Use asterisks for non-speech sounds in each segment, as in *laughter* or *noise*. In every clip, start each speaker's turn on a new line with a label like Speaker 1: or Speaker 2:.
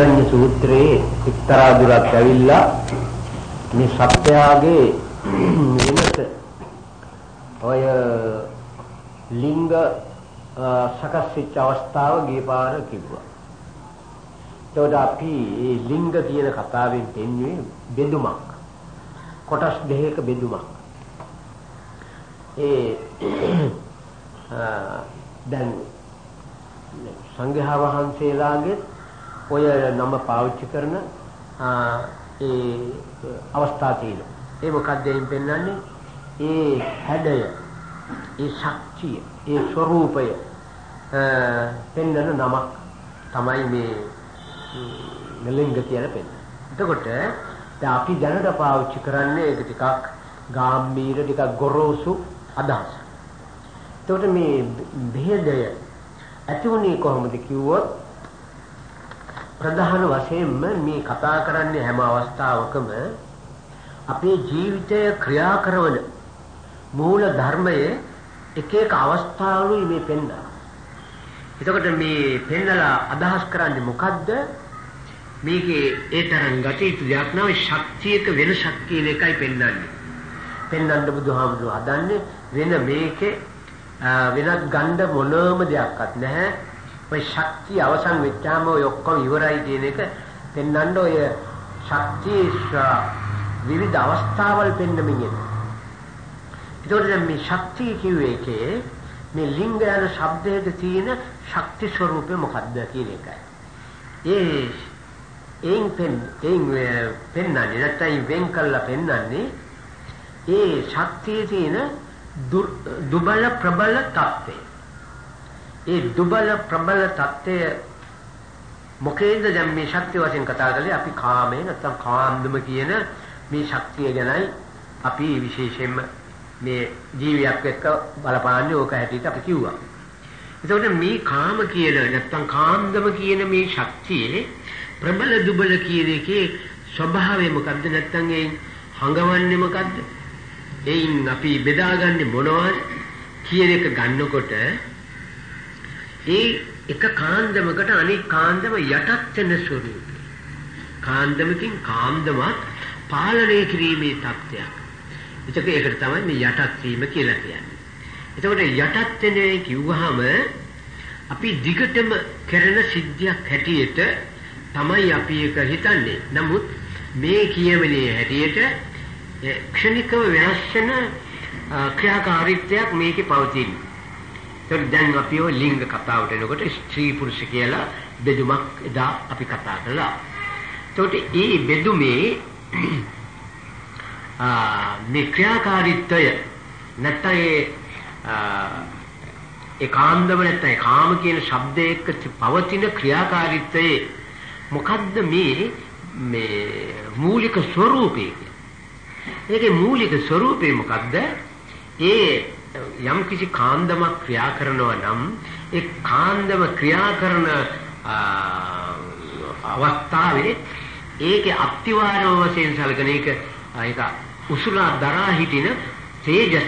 Speaker 1: අග්ගඤ්ඤ සූත්‍රයේ එක්තරා දුරක් ඇවිල්ලා මේ සත්‍යයේ වෙනස ඔය ලිංග සකස් වෙච්ච අවස්ථාව ගිය පාර කිව්වා. එතකොට අපි මේ ලිංග කියන කතාවෙන් දෙන්නේ බෙදුමක්. කොටස් දෙකක බෙදුමක්. ඒ දැන් සංඝයා වහන්සේලාගේ ඔය නම පාවිච්චි කරන ඒ අවස්ථා තියෙනවා. ඒ මොකක්ද එයින් පෙන්වන්නේ? ඒ හැඩය, ඒ ශක්තිය, ඒ ස්වરૂපය පෙන්වන නමක් තමයි මේ නෙලින්ග කියලා පෙන්වන්නේ. එතකොට දැන් අපි දැනට පාවිච්චි කරන්නේ ඒක ටිකක් ගාම්භීර ටිකක් ගොරෝසු අදහස. එතකොට මේ භේදය ඇති වුණේ කොහොමද කිව්වොත් ප්‍රධාන වශයෙන්ම මේ කතා කරන්නේ හැම අවස්ථාවකම අපේ ජීවිතය ක්‍රියා කරන මූල ධර්මයේ එක එක අවස්ථාවලුයි මේ පෙන්වන්නේ. එතකොට මේ පෙන්නලා අදහස් කරන්නේ මොකද්ද? මේකේ ඒ තරම් ගැටීතු දෙයක් නෑ ශක්තියක වෙනසක් කියන එකයි පෙන්වන්නේ. පෙන්වන්න බුදුහාමුදුරුවෝ හදන්නේ වෙන මේකේ වෙනත් ගණ්ඩ මොනම දෙයක්වත් නැහැ. ඔය ශක්තිය අවසන් වෙච්චාම ඔය ඔක්කොම ඉවරයි කියන එක පෙන්වන්න ඔය ශක්තිය විවිධ අවස්ථාවල් පෙන්වමින් එන. ඒතකොට දැන් මේ ශක්තිය කියුවේ එකේ මේ ලිංග යන શબ્දයේ තියෙන ශක්ති ස්වરૂපය මොකද්ද කියන එකයි. ඒ එයින් පෙන් එයින් පෙන්වන්නේ නැත්නම් වෙන් කළා පෙන්වන්නේ ඒ ශක්තියේ තියෙන දුබල ප්‍රබල తත්වේ. ඒ දුබල ප්‍රබල தත්ත්වය මොකේද දැන් මේ ශක්තිය වශයෙන් කතා කරන්නේ අපි කාමේ නැත්නම් කාන්දම කියන මේ ශක්තිය ගැනයි අපි විශේෂයෙන්ම මේ ජීවියක් එක්ක බලපාන්නේ ඕක හැටියට අපි කිව්වා. එතකොට මේ කාම කියන නැත්නම් කාන්දම කියන මේ ශක්තියේ ප්‍රබල දුබල කියන එකේ ස්වභාවය මොකද්ද නැත්නම් ඒ හඟවන්නේ මොකද්ද? එයින් අපි බෙදාගන්නේ මොනවද කියන එක ගන්නකොට ඒ එක කාන්දමකට අනෙක් කාන්දම යටත් වෙන ස්වරූපය. කාන්දමකින් කාන්දමක් පාලනය කිරීමේ தත්ත්වයක්. එතකොට ඒකට තමයි මේ යටත් වීම කියලා කියන්නේ. එතකොට යටත් වෙන්නේ කිව්වහම අපි දිගටම කරන සිද්ධියක් හැටියට තමයි අපි ඒක හිතන්නේ. නමුත් මේ කියවනේ හැටියට ක්ෂණිකව වෙනස් වෙන ක්‍රියාකාරීත්වයක් මේකේ පවතින. ඒත් දැන් අපි ඔය ලිංග කතාවට එනකොට ස්ත්‍රී පුරුෂ කියලා බෙදුමක් එදා අපි කතා කළා. එතකොට ඒ බෙදුමේ *clears throat* මේ ක්‍රියාකාරීත්වය නැත්නම් ඒ ඒකාන්දම නැත්නම් කාම කියන શબ્දයේ පවතින ක්‍රියාකාරීත්වයේ මොකද්ද මේ මේ මූලික ස්වરૂපය ඒකේ මූලික ස්වરૂපේ මොකද්ද ඒ යම් කිසි කාන්දමක් ක්‍රියා කරනවා නම් ඒ කාන්දම ක්‍රියා කරන අවස්ථාවේ ඒකේ අත්විවරම වශයෙන් සැලකෙන එක ඒක උසුලා දරා හිටින තේජස්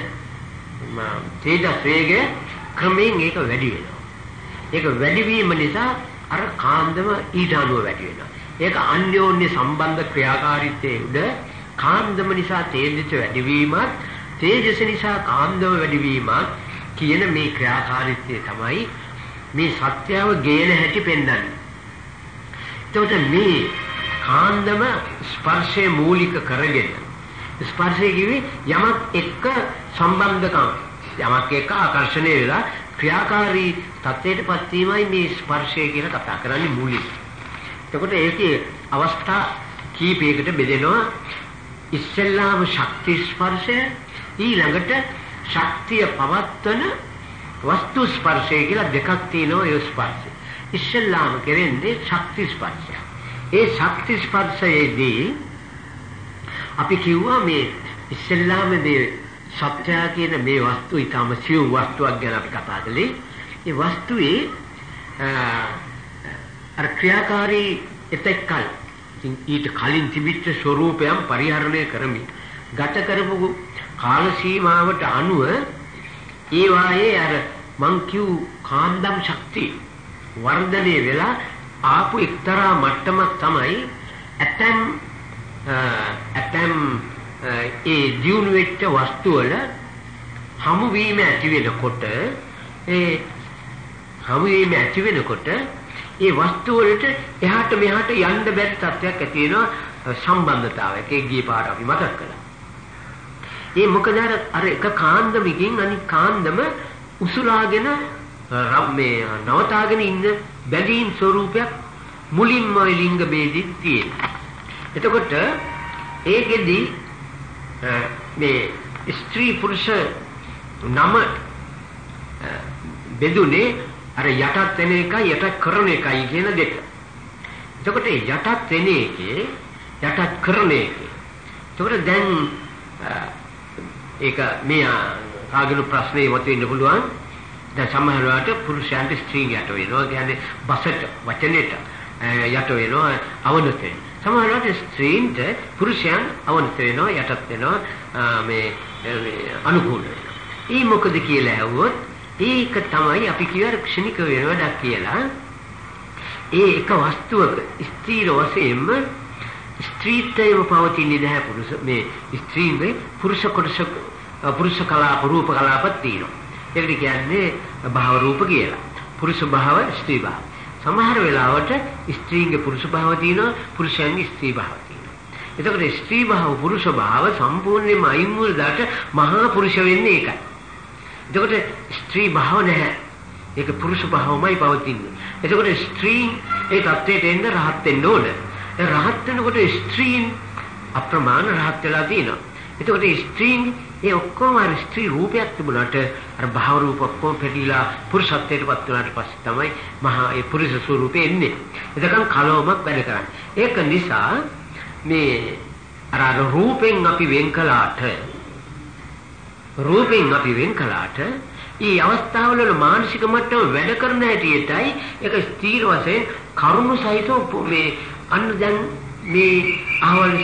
Speaker 1: තේජස් වේගය ක්‍රමයෙන් ඒක වැඩි වෙනවා. ඒක වැඩි වීම නිසා අර කාන්දම ඊට අනුව වැඩි වෙනවා. ඒක අන්‍යෝන්‍ය සම්බන්ධ ක්‍රියාකාරීත්වයේ උඩ කාන්දම නිසා තේජස වැඩි වීමත් තේජස නිසා කාන්දම වැඩි වීමත් කියන මේ ක්‍රියාකාරීත්වය තමයි මේ සත්‍යව ගේන හැටි පෙන්වන්නේ. එතකොට මේ කාන්දම ස්පර්ශයේ මූලික කරගෙන ස්පර්ශය කිවි යමක් එක්ක සම්බන්ධකම් යමක් එක්ක ආකර්ෂණය වෙලා ක්‍රියාකාරී තත්ත්වයටපත් වීමයි මේ ස්පර්ශය කියලා කතා කරන්නේ මූලික. එතකොට ඒකේ අවස්ථා කීපයකට බෙදෙනවා ඉස්සෙල්ලාම ශක්ති ස්පර්ශය ඊළඟට ශක්තිය පවත්වන වස්තු ස්පර්ශය කියලා දෙකක් තියෙනවා ඒ ස්පර්ශය. ඉස්සෙල්ලාම කරන්නේ ශක්ති ස්පර්ශය. ඒ ශක්ති ස්පර්ශයේදී අපි කිව්වා මේ ඉස්සෙල්ලාම මේ සත්‍ය කියන මේ වස්තු ඊටම සිව් වස්තුවක් ගැන අපි කතා කළේ. ඒ වස්තුවේ අර ක්‍රියාකාරී එතෙක්කල් ඊට කලින් තිබිච්ච ස්වરૂපයන් පරිහරණය කරමින් ගත කරපු කාල සීමාවට අනුව ඒ වායේ අර මං කිව් කාන්දම් ශක්තිය වර්ධනය වෙලා ආපු එක්තරා මට්ටමක් තමයි ඇතැම් ඇතැම් ඒ දියුණු වෙච්ච වස්තු වල හමු වීම ඇති වෙනකොට ඒ හමු වීම ඇති වෙනකොට ඒ වස්තු වලට එහාට මෙහාට යන්න බැරි තත්ත්වයක් ඇති වෙනවා සම්බන්ධතාවයක ඒ ගිය පාර අපි මතක් කළා. ඒ මොකද අර එක කාන්දමකින් අනිත් කාන්දම උසුලාගෙන මේ නවතාගෙන ඉන්න බැඳීම් ස්වરૂපයක් මුලින්ම ලිංග ભેදින් තියෙනවා. එතකොට ඒකෙදි මේ ස්ත්‍රී පුරුෂ නම බෙදුනේ අර යටත් වෙන එකයි යට කරන එකයි කියන දෙක. එතකොට යටත් වෙන එකේ යටත් කරන එකේ. එතකොට දැන් ඒක මේ කාගෙනු ප්‍රශ්නේ මතුවෙන්න පුළුවන්. දැන් සමහර වෙලාවට පුරුෂයන්ට ස්ත්‍රීන් යට වෙනවා. කියන්නේ බසට වචනෙට යට වෙනවා අවනත වෙනවා. සමහර වෙලාවට ස්ත්‍රීන්ට පුරුෂයන් අවනත වෙනවා යටත් වෙනවා මේ අනුකූල වෙනවා. ඒ මොකද කියලා ඇහුවොත් ඒක තමයි අපි කියවර ක්ෂණික වෙනවඩක් කියලා. ඒ එක වස්තුවක ස්ථීර වශයෙන්ම ස්ත්‍රීත්වයම පවතින්නේ නැහැ පුරුෂ මේ ස්ත්‍රීන්ගේ පුරුෂ කොටස පුරුෂ කලාප රූප කලාපත් තියෙනවා. ඒකට කියන්නේ භාව රූප කියලා. පුරුෂ භාව ස්ත්‍රී භාව. සමහර වෙලාවට ස්ත්‍රීන්ගේ පුරුෂ භාව තියෙනවා පුරුෂයන්ගේ ස්ත්‍රී භාව තියෙනවා. එතකොට ස්ත්‍රී භාව පුරුෂ භාව සම්පූර්ණයෙන්ම අයින් වුණාට මහා පුරුෂ වෙන්නේ ඒකයි. එතකොට ස්ත්‍රී භාව නැහැ. ඒක පුරුෂ භාවමයි පවතින්නේ. එතකොට ස්ත්‍රී ඒ தත්ත්වයට එන්න රහත් වෙන්න ඕන. ඒ රහත් වෙනකොට ස්ත්‍රීන් අප්‍රමාණ රහත් වෙලා තියෙනවා. එතකොට ස්ත්‍රීන් ඒ ඔක්කොම අර ස්ත්‍රී රූපයක් තිබුණාට අර භාව රූප ඔක්කොම පිළිලා පුරුෂත්වයටපත් වුණාට පස්සේ තමයි මහා ඒ පුරුෂ ස්වරූපේ එන්නේ. එතකන් කලවමක් වැඩ කරන්නේ. ඒක නිසා මේ අර රූපෙන් අපි වෙන් කළාට රූපෙන් අපි වෙන් කළාට ඊ අවස්ථාවල මානසික මට්ටම වැඩ කරන හැටියටයි ඒක ස්ථීර වශයෙන් කරුණු සහිතව මේ අන්න දැන් මේ අහවල්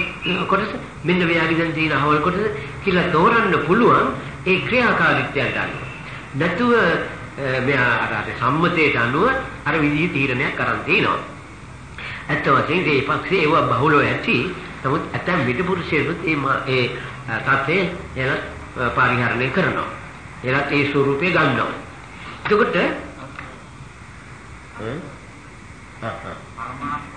Speaker 1: කොටස මෙන්න මෙයාගේ දැන් තියෙන අහවල් කොටස කියලා තෝරන්න පුළුවන් ඒ ක්‍රියාකාරීත්වයට අනුව. නැතුව මෙයා අර සම්මතයට අනුව අර විදිහේ තීරණයක් කරන් තිනවා. ඇත්ත වශයෙන්ම මේ පක්ෂේ ඒව බහුලව ඇති. නමුත් ඇතැම් විදපුරුෂයෙකුත් ඒ ඒ තත්ත්වය එන පරිහරණය කරනවා. එලත් ඒ ස්වරූපේ ගන්නවා. එතකොට හ්ම් හා හා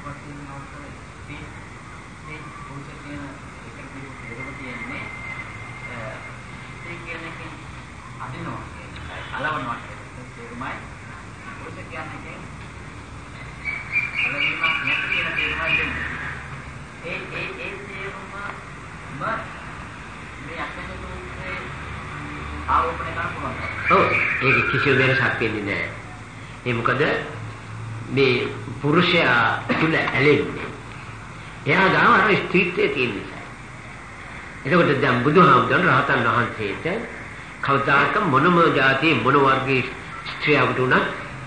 Speaker 2: කලවනවා තේරුමයි පුරුෂ කියන්නේ කලවීමක් නැති කියන තේරුමයි දෙන්නේ ඒ ඒ ඒ තේරුම ම මේ අත්දැකීමේ ආරෝපණය කරන්න පුළුවන්
Speaker 1: ඔව් ඒක කිසිම වෙනසක් වෙන්නේ නැහැ ඒ මොකද මේ පුරුෂයා තුල ඇලෙන්නේ එයා ගාව අර ස්ත්‍රීත්වයේ තියෙන නිසා එතකොට දැන් බුදුහාමුදුරන් රහතන් වහන්සේට කවදාක මොනම જાතියේ මොන වර්ගයේ ස්ත්‍රියකට උනත්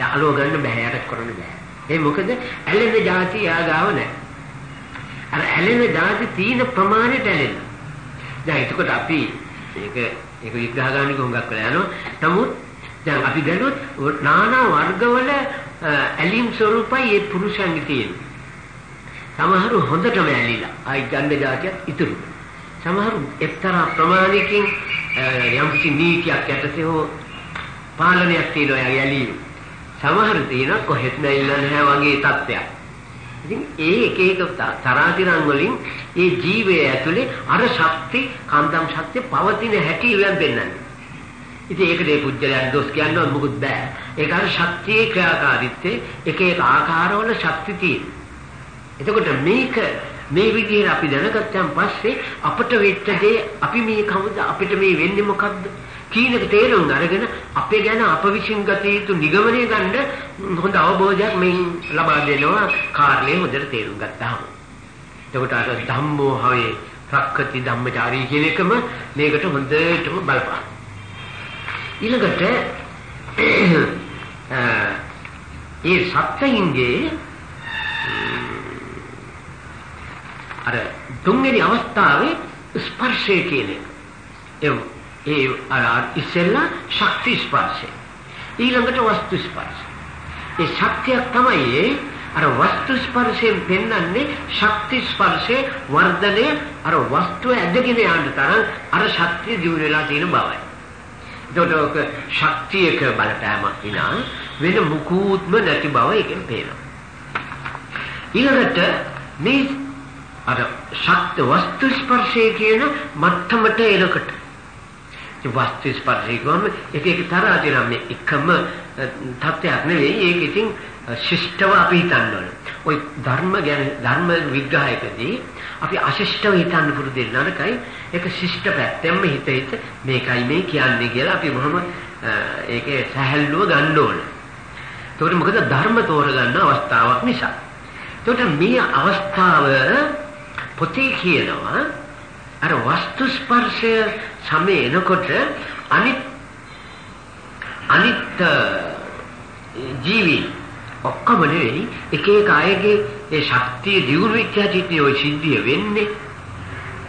Speaker 1: යාළුව ගන්න බෑ යාට කරන්න බෑ. ඒ මොකද ඇලෙන જાති යාගාව නැහැ. අර ඇලෙන જાති තීන ප්‍රමාණයට ඇලෙන. දැන් එතකොට අපි මේක ඒක විග්‍රහ ගන්න ගොංගක් වෙලා යනවා. නමුත් දැන් අපි දැනුත් නානා වර්ගවල ඇලීම් ස්වરૂපයි ඒ පුරුෂයන්ගේ තියෙන්නේ. සමහරු හොඳටම ඇලිලා ආයි ගන්න જાතියක් ඉතුරු. සමහරු එක්තරා ප්‍රමාණයකින් යම් කිසි නීතියක් යටතේ හෝ පාලනයක් තියෙනවා යාගේ ඇලීම. සමහර තියෙන කොහෙත් නැilla නැහැ වගේ තත්ත්වයක්. ඉතින් ඒ එක එක තරාතිරම් වලින් ඒ ජීවය ඇතුලේ අර ශක්ති කාන්දම් ශක්තිය පවතින හැටි ඉවෙන් දෙන්නන්නේ. ඉතින් ඒකට ඒ පුජ්‍යලයන් දොස් කියනවා මොකුත් බෑ. ඒක අර ශක්තියේ ක්‍රියාකාරීත්වයේ එක එක ආකාරවල ශක්ති තියෙන. එතකොට මේක මේ විදිහට අපි දැනගත්තන් පස්සේ අපට වෙච්ච දේ අපි මේ කවුද අපිට මේ වෙන්නේ මොකද්ද කීනක තේරුම් අරගෙන අපේ ගැන අප විශ්ින් ගත යුතු නිගමනය ගන්න හොඳ අවබෝධයක් මෙන් ලබා දෙනවා කාර්යය හොඳට තේරුම් ගත්තාම. එතකොට අර ධම්මෝ හවේ රක්කති ධම්මචාරී කියන එකම මේකට හොඳටම බලපාන. ඊළඟට ඒ සත්‍යයින්ගේ අර තුන්වෙනි අවස්ථාවේ ස්පර්ශය කියන එක. ඒ අර ඉස්සෙල්ලා ශක්ති ස්පර්ශය. ඊළඟට වස්තු ස්පර්ශය. ඒ ශක්තියක් තමයි අර වස්තු ස්පර්ශයෙන් පෙන්වන්නේ ශක්ති ස්පර්ශයේ වර්ධනය අර වස්තුව ඇදගෙන යන්න තරම් අර ශක්තිය දියුණු වෙලා තියෙන බවයි. ඒකට ශක්තියක බලපෑමක් විනා වෙන මුකුත්ම නැති බව එකෙන් පේනවා. ඊළඟට මේ අර ශක්ත වස්තු ස්පර්ශය කියන මට්ටමට එනකොට ඒ වස්තු ස්පර්ශය ගොම එක එක තරහා තියෙනවා මේ එකම තත්ත්වයක් නෙවෙයි ඒක ඉතින් ශිෂ්ටව අපි හිතන්න ඕන. ওই ධර්ම ගැන ධර්ම විග්‍රහයකදී අපි අශිෂ්ටව හිතන්න පුරුදු වෙන නරකයි ඒක ශිෂ්ට පැත්තෙන්ම හිත හිත මේකයි මේ කියන්නේ කියලා අපි මොහොම ඒකේ සැහැල්ලුව ගන්න ඕන. ඒකට මොකද ධර්ම තෝරගන්න අවස්ථාවක් නිසා. ඒකට මේ අවස්ථාව පොතේ කියනවා අර වස්තු ස්පර්ශය සමේ එනකොට අනිත් අනිත් ජීවි ඔක්කොම නෙවෙයි එක එක අයගේ ඒ ශක්තිය දියුණු වෙච්ච හැටි ඔය සිද්ධිය වෙන්නේ.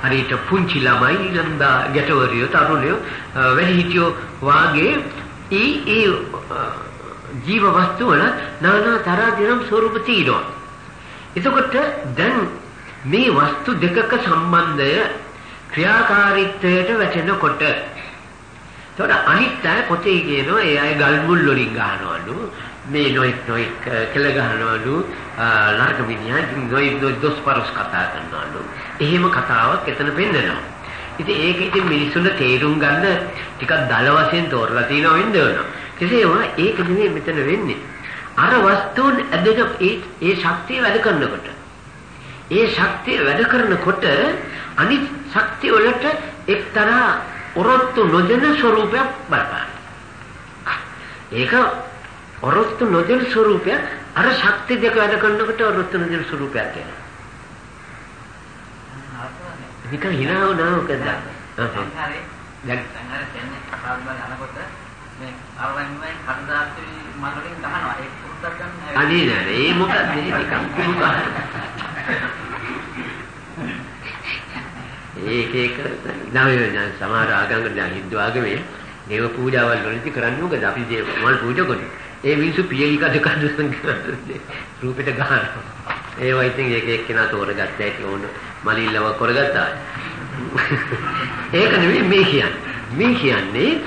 Speaker 1: හරියට පුංචි ළමයි ළඳා ගැටවරියෝ තරුණයෝ වැඩිහිටියෝ වාගේ ඒ ඒ ජීව වස්තු වල নানা තරම් ස්වරූප තියෙනවා. එතකොට දැන් මේ වස්තු දෙකක සම්බන්ධය ක්‍රියාකාරීත්වයට වැටෙනකොට. එතකොට අනිත් අය පොතේ කියනවා ඒ අය ගල් මුල් වලින් ගහනවලු මේ නොයික් නොයික් කෙල ගහනවලු නරක මිනිහා නොයික් නොයික් දොස්පරස් කතා කරනවලු. එහෙම කතාවක් එතන පෙන්නනවා. ඉතින් ඒක ඉතින් මිනිස්සුන්ට තේරුම් ගන්න ටිකක් දල වශයෙන් තෝරලා තියෙනවා වෙන්න ඕන. කෙසේම ඒක නෙමෙයි මෙතන වෙන්නේ. අර වස්තුන් ඇදගෙන ඒ ඒ ශක්තිය වැඩ කරනකොට. ඒ ශක්තිය වැඩ කරනකොට අනිත් ශක්තිය වලට එක්තරා ඔරොත්තු නොදෙන ස්වરૂපයක් බලපාන. ඒක ඔරොත්තු නොදෙන ස්වરૂපයක් අර ශක්ති දෙක වැඩ කරනකොට ඔරොත්තු නොදෙන ස්වરૂපයක් එනවා. නිකන් හිනාව නාවකද?
Speaker 2: දැන් සංහාර කියන්නේ කතාව බලනකොට මේ අරවන්නේ කර්දාත්වි මනෝලින් ගහනවා ඒක පුරුද්දක් ගන්න.
Speaker 1: අනේ නෑ ඒ මොකක්ද ඒක? නිකන් කුණු ගහනවා. ඒක ඒක නෑ සමහර ආගම්වල දැන් හින්දු ආගමේ දේව පූජාවල් වලදී කරන්නේ මොකද? අපි දේව මල් පූජා කරන්නේ ඒ මිනිස්සු පියලි කඩ කඩ රූපෙට ගහනවා. ඒවා ඉතින් එක එක්කෙනා තෝරගත්ත ඇති ඕන මලිල්ලව කරගත්තා. ඒක නෙවෙයි මේ කියන්නේ. මේ කියන්නේ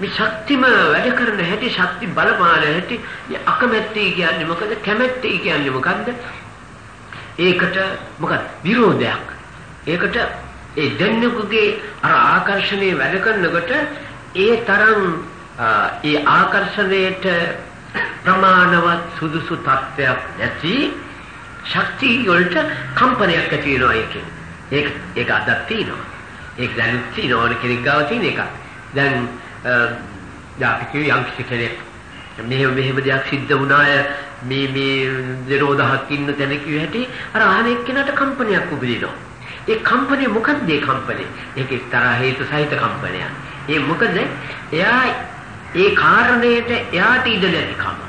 Speaker 1: මේ ශක්තිම වැඩ කරන හැටි ශක්ති බලපාන හැටි අකමැත්තයි කියන්නේ මොකද? කැමැත්තයි කියන්නේ මොකද්ද? ඒකට මොකද විරෝධයක්. ඒකට ඒ දෙන්නෙකුගේ අර ආකර්ෂණය වැඩ කරනකොට ඒ තරම් ඒ ආකර්ෂණයට ප්‍රමාණවත් සුදුසු තත්ත්වයක් නැති ශක්තිය වලට කම්පනයක් ඇති වෙනවා ඒකෙන්. ඒක ඒක අදක් තියෙනවා. ඒක දැන් තියෙනවා කෙනෙක් ගාව තියෙන එක. දැන් යාපි කිය යම් කෙනෙක් මෙහෙම මෙහෙම දෙයක් සිද්ධ වුණාය මේ මේ නිරෝධහක් ඉන්න තැන කිව්ව හැටි අර අහන එක්කෙනාට කම්පනයක් උපදිනවා. ඒ කම්පනය මොකක්ද ඒ කම්පනය? ඒක එක්තරා හේතු සහිත කම්පනයක්. ඒ මොකද එයා ඒ කාරණයට එයාට ඉඩ නැතිකම.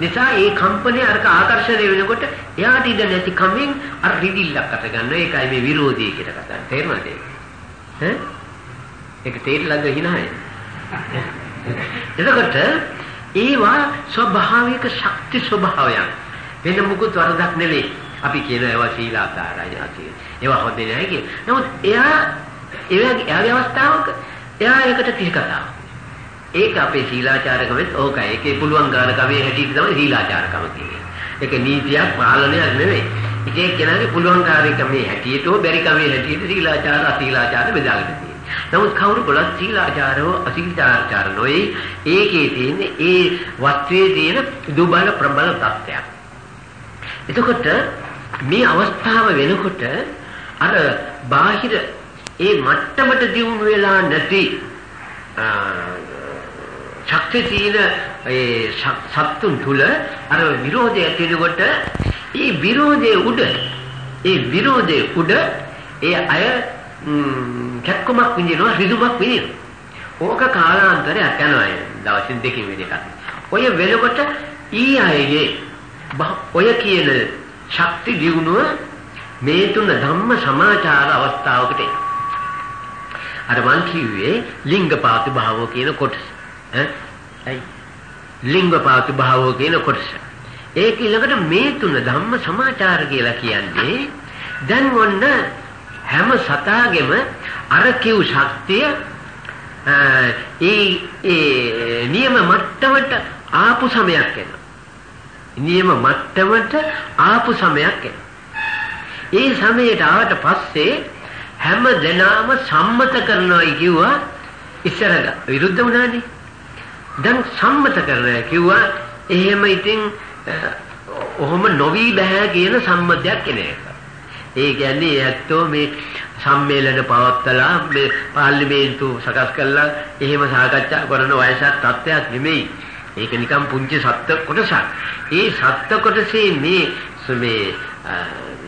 Speaker 1: නිසා ඒ කම්පනය අරක ආකර්ෂණය වෙනකොට එයාට ඉඩ නැති කමෙන් අර රිදිල්ලක් අත ගන්නවා. ඒකයි මේ විරෝධී කියලා කතා කරන්නේ. තේරුණාද ඒක? ඈ? ඒක තේරිලාද හිනාය? එතකොට ඒවා ස්වභාවික ශක්ති ස්වභාවයන්. වෙන මුකුත් වරදක් නෙවෙයි. අපි කියන ඒවා සීලාකාරයි ආදී. ඒවා හොඳ නෑ කිය. නමුත් එයා එයාගේ එයාගේ අවස්ථාවක එයා ඒකට කිසි කතාවක්. ඒක අපේ සීලාචාරකමෙත් ඕකයි. ඒකේ පුළුවන් ගාන කමේ හැටියට තමයි සීලාචාරකම කියන්නේ. ඒක නීතියක් පාලනයක් නෙවෙයි. ඒකේ කෙනාගේ පුළුවන් කාර්යකමේ හැටියට හෝ බැරි කමේ හැටියට සීලාචාර අසීලාචාර බෙදාගෙන තියෙනවා. නමුත් කවුරු කොලත් සීලාචාරෝ අසීලාචාර නොවේ. ඒකේ තියෙන ඒ වස්තුවේ තියෙන දුබල ප්‍රබල තත්ත්වයක්. එතකොට මේ අවස්ථාව වෙනකොට අර බාහිර ඒ මට්ටමට දියුණු වෙලා නැති ශක්තිය තියෙන ඒ සත්තුන් තුල අර විරෝධය ඇති වෙනකොට ඒ විරෝධයේ උඩ ඒ විරෝධයේ උඩ ඒ අය කැක්කමක් විඳිනවා රිදුමක් විඳිනවා. ඕක කාලාන්තරයක් යනවා දවසින් දෙකකින් වෙන එකක්. ඔය වෙනකොට ඊ අයගේ ඔය කියන ශක්ති දියුණුව මේ තුන ධම්ම සමාචාර අවස්ථාවකට එනවා. අර මං කිව්වේ ලිංගපාති භාවෝ කියන කොටස. ඈ ලිංගපාති භාවෝ කියන කොටස. ඒක ඊළඟට මේ තුන ධම්ම සමාචාර කියලා කියන්නේ දැන් ඔන්න හැම සතාගෙම අර කිව් ශක්තිය ඒ ඒ නියම මට්ටමට ආපු සමයක් එනවා. නියම මට්ටමට ආපු සමයක් එනවා. ඒ සමයට ආවට පස්සේ හැම දෙනාම සම්මත කරනවායි කිව්වා ඉස්සර විරුද්ධ වුණානේ. දැන් සම්මත කරනවා කිව්වා එහෙම ඉතින් ඔහොම නොවි බෑ කියන සම්මතයක් එන එක. ඒ කියන්නේ ඇත්තෝ මේ සම්මේලන පවත්තලා මේ පාර්ලිමේන්තු සකස් කළා එහෙම සාකච්ඡා කරන වයසක් තත්ත්වයක් නෙමෙයි. ඒක නිකන් පුංචි සත්ත්ව කොටසක්. ඒ සත්ත්ව කොටසේ මේ මේ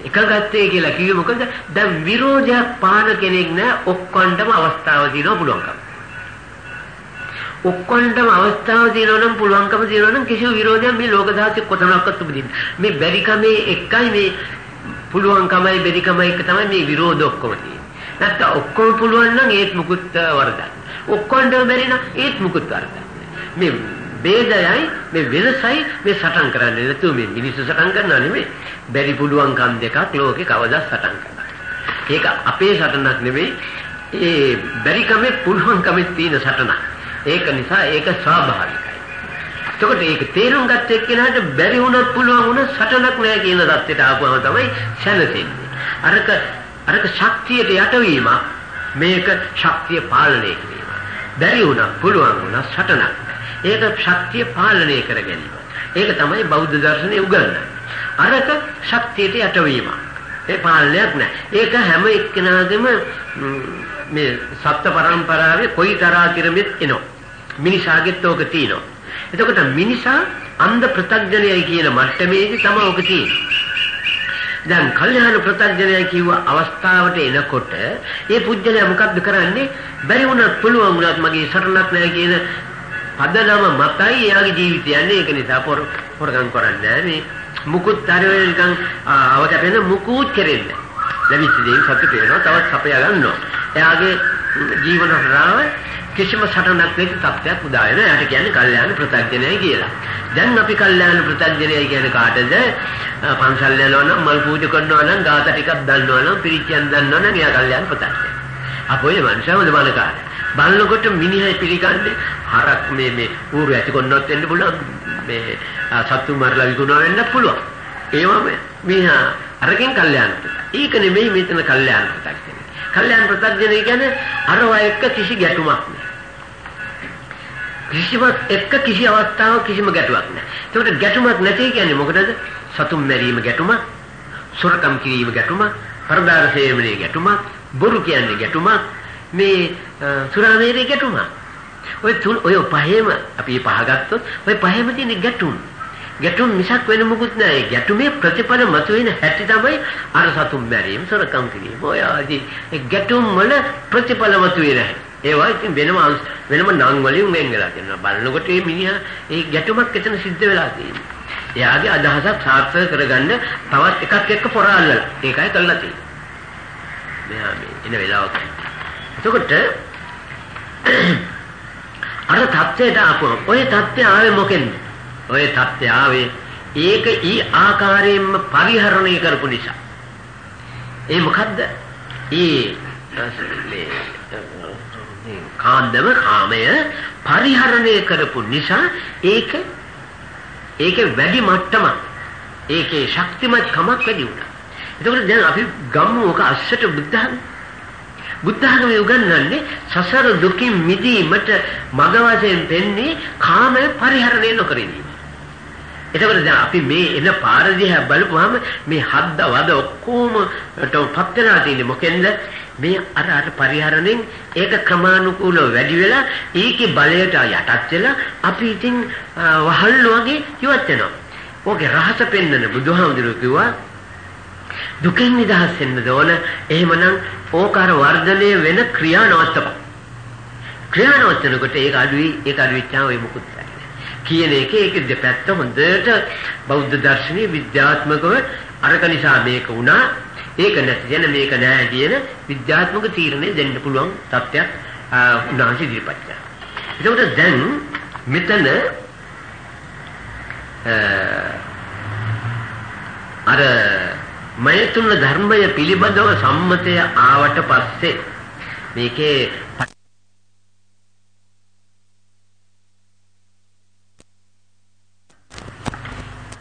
Speaker 1: එකගත්තේ කියලා කිව්වේ මොකද? දැන් විරෝධයක් පාන කෙනෙක් නෑ ඔක්කොන්ටම අවස්ථාව දිනව පුළුවන්කම. ඔක්කොන්ටම අවස්ථාව දිනව නම් පුළුවන්කම දිනව නම් කිසිම විරෝධයක් මේ ලෝක ධාතුවේ කොතනක්වත් උපදින්න. මේ බැරිකමේ එකයි මේ පුළුවන්කමයි බැරිකමයි එක තමයි මේ විරෝධ ඔක්කොම තියෙන්නේ. නැත්නම් ඔක්කොම පුළුවන් නම් ඒත් මුකුත් වරදක්. ඔක්කොන්ටම බැරි නම් ඒත් මුකුත් වරදක්. මේ ભેදයයි මේ වෙනසයි මේ සටන් කරන්නේ නැතුව මේ මිනිස්සු සටන් කරනවා නෙමෙයි. බැරි පුළුවන්කම් දෙකක් ලෝකේ කවදා සටන් කරනවා. ඒක අපේ සටනක් නෙමෙයි. ඒ බැරිකමේ පුළුවන්කමේ තියෙන සටනක්. ඒක නිසා ඒක ස්වාභාවිකයි. එතකොට ඒක තේරුම් ගත්ත එක්කෙනාට බැරි වුණත් පුළුවන් වුණ සටනක් නැහැ කියන தත්ත්වයට ආපුවම තමයි සැනසෙන්නේ. අරක අරක ශක්තියට යටවීම මේක ශක්තිය පාලනය කිරීම. බැරි වුණා පුළුවන් වුණා සටනක්. ඒක ශක්තිය පාලනය කර ගැනීම. ඒක තමයි බෞද්ධ දර්ශනය උගන්වන්නේ. අරක ශක්තියට යටවීම. ඒ පාලනයක් නෑ. ඒක හැම එක්කෙනාගේම මේ සත්ත්ව පරම්පරාවේ කොයි තරහා කිරමෙත් එනවා. මිනිසාගෙත් ඕක තියෙනවා. එතකොට මිනිසා අන්ධ ප්‍රත්‍යඥයයි කියන මට්ටමේදී තමයි ඕක තියෙන්නේ. දැන් කල්යාණ ප්‍රත්‍යඥය කිව්ව අවස්ථාවට එනකොට ඒ පුජ්‍යලයා මොකද්ද කරන්නේ? බැරි වුණත් පුළුවන් වුණත් මගේ සරණක් නැහැ කියන පදනම මතයි එයාගේ ජීවිතය යන්නේ ඒක නිසා පොර පොරගම් කරන්නේ මේ මුකුත් හරි නිකන් අවකපෙන මුකුත් කෙරෙන්නේ ලැබිච්ච දේ සතුට වෙනවා තවත් සපයා ගන්නවා එයාගේ ජීවන රාව කිසිම සටනක් නැති තත්ත්වයක් උදා වෙනවා එයාට කියන්නේ කල්යාණ ප්‍රත්‍යඥයයි කියලා. දැන් අපි කල්යාණ ප්‍රත්‍යඥයයි කියන්නේ කාටද? පන්සල් යනවා නම් මල් පූජා කරනවා නම් ගාත ටිකක් දන්නවා නම් පිරිච්චියන් දන්නවා නම් එයා කල්යාණ ප්‍රත්‍යඥයි අපෝ මේ මනුෂ්‍යවද බලකාරය බලනකොට මිනිහයි පිළිගන්නේ හරක් මේ මේ ඌරු ඇති කොන්නවත් වෙන්න පුළුවන්. මේ සත්තු මරලා විකුණනවා වෙන්න පුළුවන්. ඒවම මිනිහා අරකින් කල්යාණ ඒක නෙමෙයි මෙතන කල්යාණ ප්‍රත්‍යක්ෂ කල්යාණ ප්‍රත්‍යක්ෂ කියන්නේ අරවා එක්ක කිසි ගැටුමක් නෑ කිසිම එක්ක කිසි අවස්ථාවක කිසිම ගැටුමක් නෑ ඒකට ගැටුමක් නැtei කියන්නේ මොකටද සතුම් මැරීම ගැටුමක් සොරකම් කිරීම ගැටුමක් පරදාර සේවනයේ ගැටුමක් බොරු කියන්නේ ගැටුමක් මේ සුරාමේරේ ගැටුම. ඔය තුන් ඔය පහේම අපි පහ ගත්තොත් ඔය පහේම තියෙන ගැටුම්. ගැටුම් මිසක් වෙන මොකුත් නැහැ. ගැටුමේ ප්‍රතිඵල මතුවෙන හැටි තමයි අර සතුන් මැරීම, සොරකම් කිරීම. ඔය ආදී ඒ ගැටුම් වල ප්‍රතිඵල මතුවේ නැහැ. ඒවා ඉතින් වෙනම වෙනම නම් වලින් වෙන් වෙලා තියෙනවා. බලනකොට මේ මිනිහා ඒ ගැටුමක් එතන සිද්ධ වෙලා තියෙනවා. එයාගේ අදහසක් සාර්ථක කරගන්න තවත් එකක් එක්ක පොර අල්ලලා. ඒකයි කරලා තියෙන්නේ. මෙයා මේ එන වෙලාවක. එතකොට අර தත්ත්වයට ආපුවම ওই தත්ත්වය ආවේ මොකෙන්ද? ওই தත්ත්වය ආවේ ඒක ඊ ආකාරයෙන්ම පරිහරණය කරපු නිසා. ඒ මොකද්ද? ඒ කාන්දම කාමය පරිහරණය කරපු නිසා ඒක ඒක වැඩි මට්ටමක් ඒකේ ශක්තිමත් කමක් වැඩි වුණා. එතකොට දැන් අපි ගම්මු ඔක අස්සට බුද්ධහම බුද්ධහමේ උගන්වන්නේ සසර දුකින් මිදීමට මඟ වශයෙන් දෙන්නේ කාමය පරිහරණය නොකර ඉඳීම. එතකොට දැන් අපි මේ එන පාර දිහා බලපුවාම මේ හද්ද වද ඔක්කොම පත් වෙලා තියෙන්නේ මොකෙන්ද මේ අර අර පරිහරණයෙන් ඒක ක්‍රමානුකූලව වැඩි වෙලා ඒකේ බලයට යටත් වෙලා අපි ඉතින් වහල්ලු වගේ ඉවත් වෙනවා. ඕකේ රහස පෙන්වන බුදුහාමුදුරුවෝ කිව්වා දුකෙන් නිදහස් වෙන්න ඕන. එහෙමනම් ඕකාර වර්ධනය වෙන ක්‍රියා නවත්තපන්. ක්‍රියා නවත්තනකොට ඒක අඩුයි ඒක අඩුවිච්චාම ඔය මුකුත් කියන එක ඒක දෙපැත්ත හොඳට බෞද්ධ දර්ශනීය විද්‍යාත්මකව අරක නිසා මේක වුණා ඒක නැතිගෙන මේක නෑ කියන විද්‍යාත්මක තීරණය දෙන්න පුළුවන් තත්ත්වයක් උන්වහන්සේ ඉදිරිපත් කළා. ඒකට දැන් මෙතන අර මයතුන ධර්මය පිළිබඳව සම්මතය ආවට පස්සේ මේකේ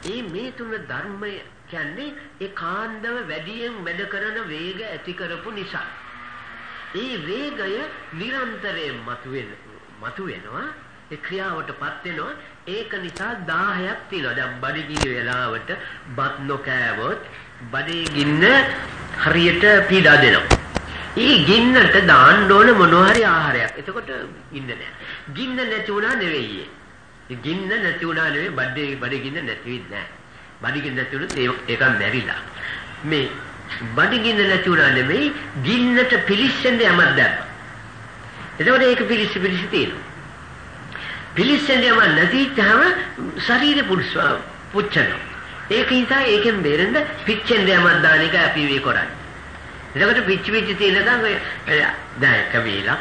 Speaker 1: ඒ මේ තුන ධර්මය කියන්නේ ඒ කාන්දම වැඩියෙන් වැඩ කරන වේග ඇති කරපු නිසා. ඒ වේගය නිරන්තරයෙන් මතුවෙන මතුවෙනවා ඒ ක්‍රියාවටපත් වෙනවා ඒක නිසා 10ක් තියෙනවා. දැන් බඩගිනි වෙලාවට බත් නොකෑවොත් බඩේ ගින්න හරියට පීඩා දෙනවා. ඒ ගින්නට දාන්න ඕන මොනවා හරි ආහාරයක්. එතකොට ගින්න නැහැ. ගින්න නැති වුණා නෙවෙයි. ගින්න නැති වුණා නෙවෙයි බඩේ බඩේ ගින්න නැති වෙන්නේ නැහැ. බඩගින්න නැති වුණොත් ඒක මැරිලා. මේ බඩගින්න නැති වුණා නෙමෙයි ගින්නට පිලිස්සෙන්ද යමක් දැම්මා. එතකොට ඒක පිලිස්ස පිලිස්ස තියෙනවා. පිලිස්සෙන්ද යමක් නැතිවම ශරීරේ පුරුෂව පුච්චනවා. ඒක නිසා ඒකෙන් බේරෙන්න පිච්චෙන්ද යමක් දාන එක අපි මේ කරන්නේ. එතකොට පිච්ච පිච්ච තියෙනකන් ඔය දැයක වේලා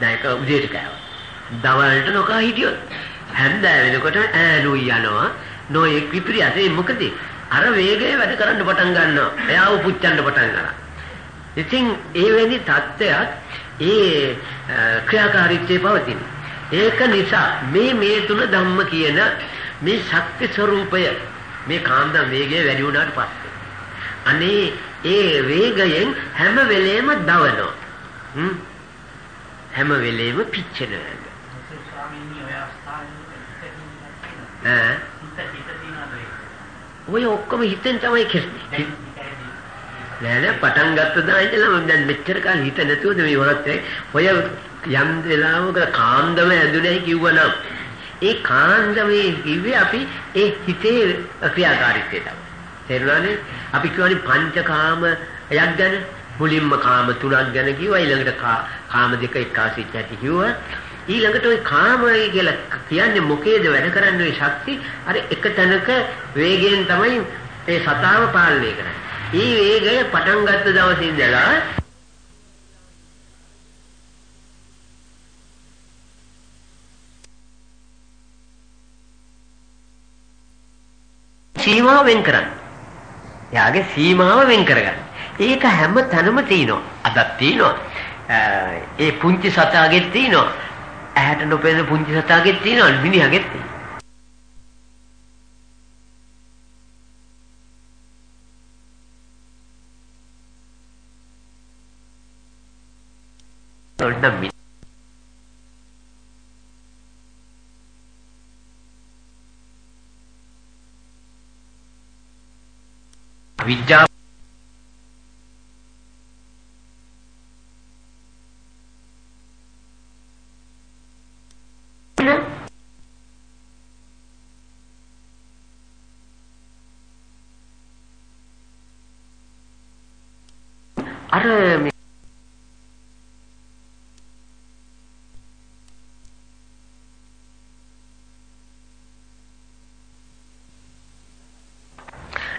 Speaker 1: දැයක උදේට කෑවා. දවල්ට නොකා හිටියොත් හැන්දෑව වෙනකොට ඈලුයි යනවා නොයෙක් විප්‍රියසේ මොකද අර වේගය වැඩ කරන්න පටන් ගන්නවා. එයාව පුච්චන්න පටන් ගන්නවා. ඉතින් ඒ වෙනි தත්ත්වයක් ඒ ක්‍රියාකාරීත්වයේ පවතින. ඒක නිසා මේ මේ තුන ධම්ම කියන මේ ශක්ති ස්වરૂපය මේ කාන්දම් වේගය වැඩි වුණාට පස්සේ අනේ ඒ වේගයෙන් හැම වෙලේම දවනවා. හ්ම් හැම වෙලේම පිච්චෙනවා. ඈ ඔය ඔක්කොම හිතෙන් තමයි කරන්නේ. නෑ නෑ පටන් ගත්ත දා ඉඳලා මම දැන් මෙච්චර කාලෙ හිත නැතුවද මේ වරත් ඔය යම් වෙලාවක කාන්දම ඇදුනේ කිව්වනම් ඒ කාන්දමේ කිව්වේ අපි ඒ හිතේ ක්‍රියාකාරීත්වය තමයි. තේරුණානේ? අපි කියවනේ පංචකාම යක් ගැන මුලින්ම කාම තුනක් ගැන කිව්වා ඊළඟට කාම දෙක එකාසිට ඇති කිව්වා ඊළඟට ওই කාමය කියලා කියන්නේ මොකේද වැඩ කරන්නේ ওই ශක්ති අර එක තැනක වේගයෙන් තමයි ඒ සතාව පාලනය කරන්නේ. ඊ වේගය පටන් ගත්ත දවසේ ඉඳලා සීමාව වෙන් කරන්න. එයාගේ සීමාව වෙන් කරගන්න. ඒක හැම තැනම තියෙනවා. අදත් තියෙනවා. ඒ පුංචි සතාගෙත් තියෙනවා. ඇහැට නොපෙනෙන පුංචි සතාගෙත් තියෙනවා මිනිහගෙත් තියෙනවා. ඔන්න විද්‍යාව අර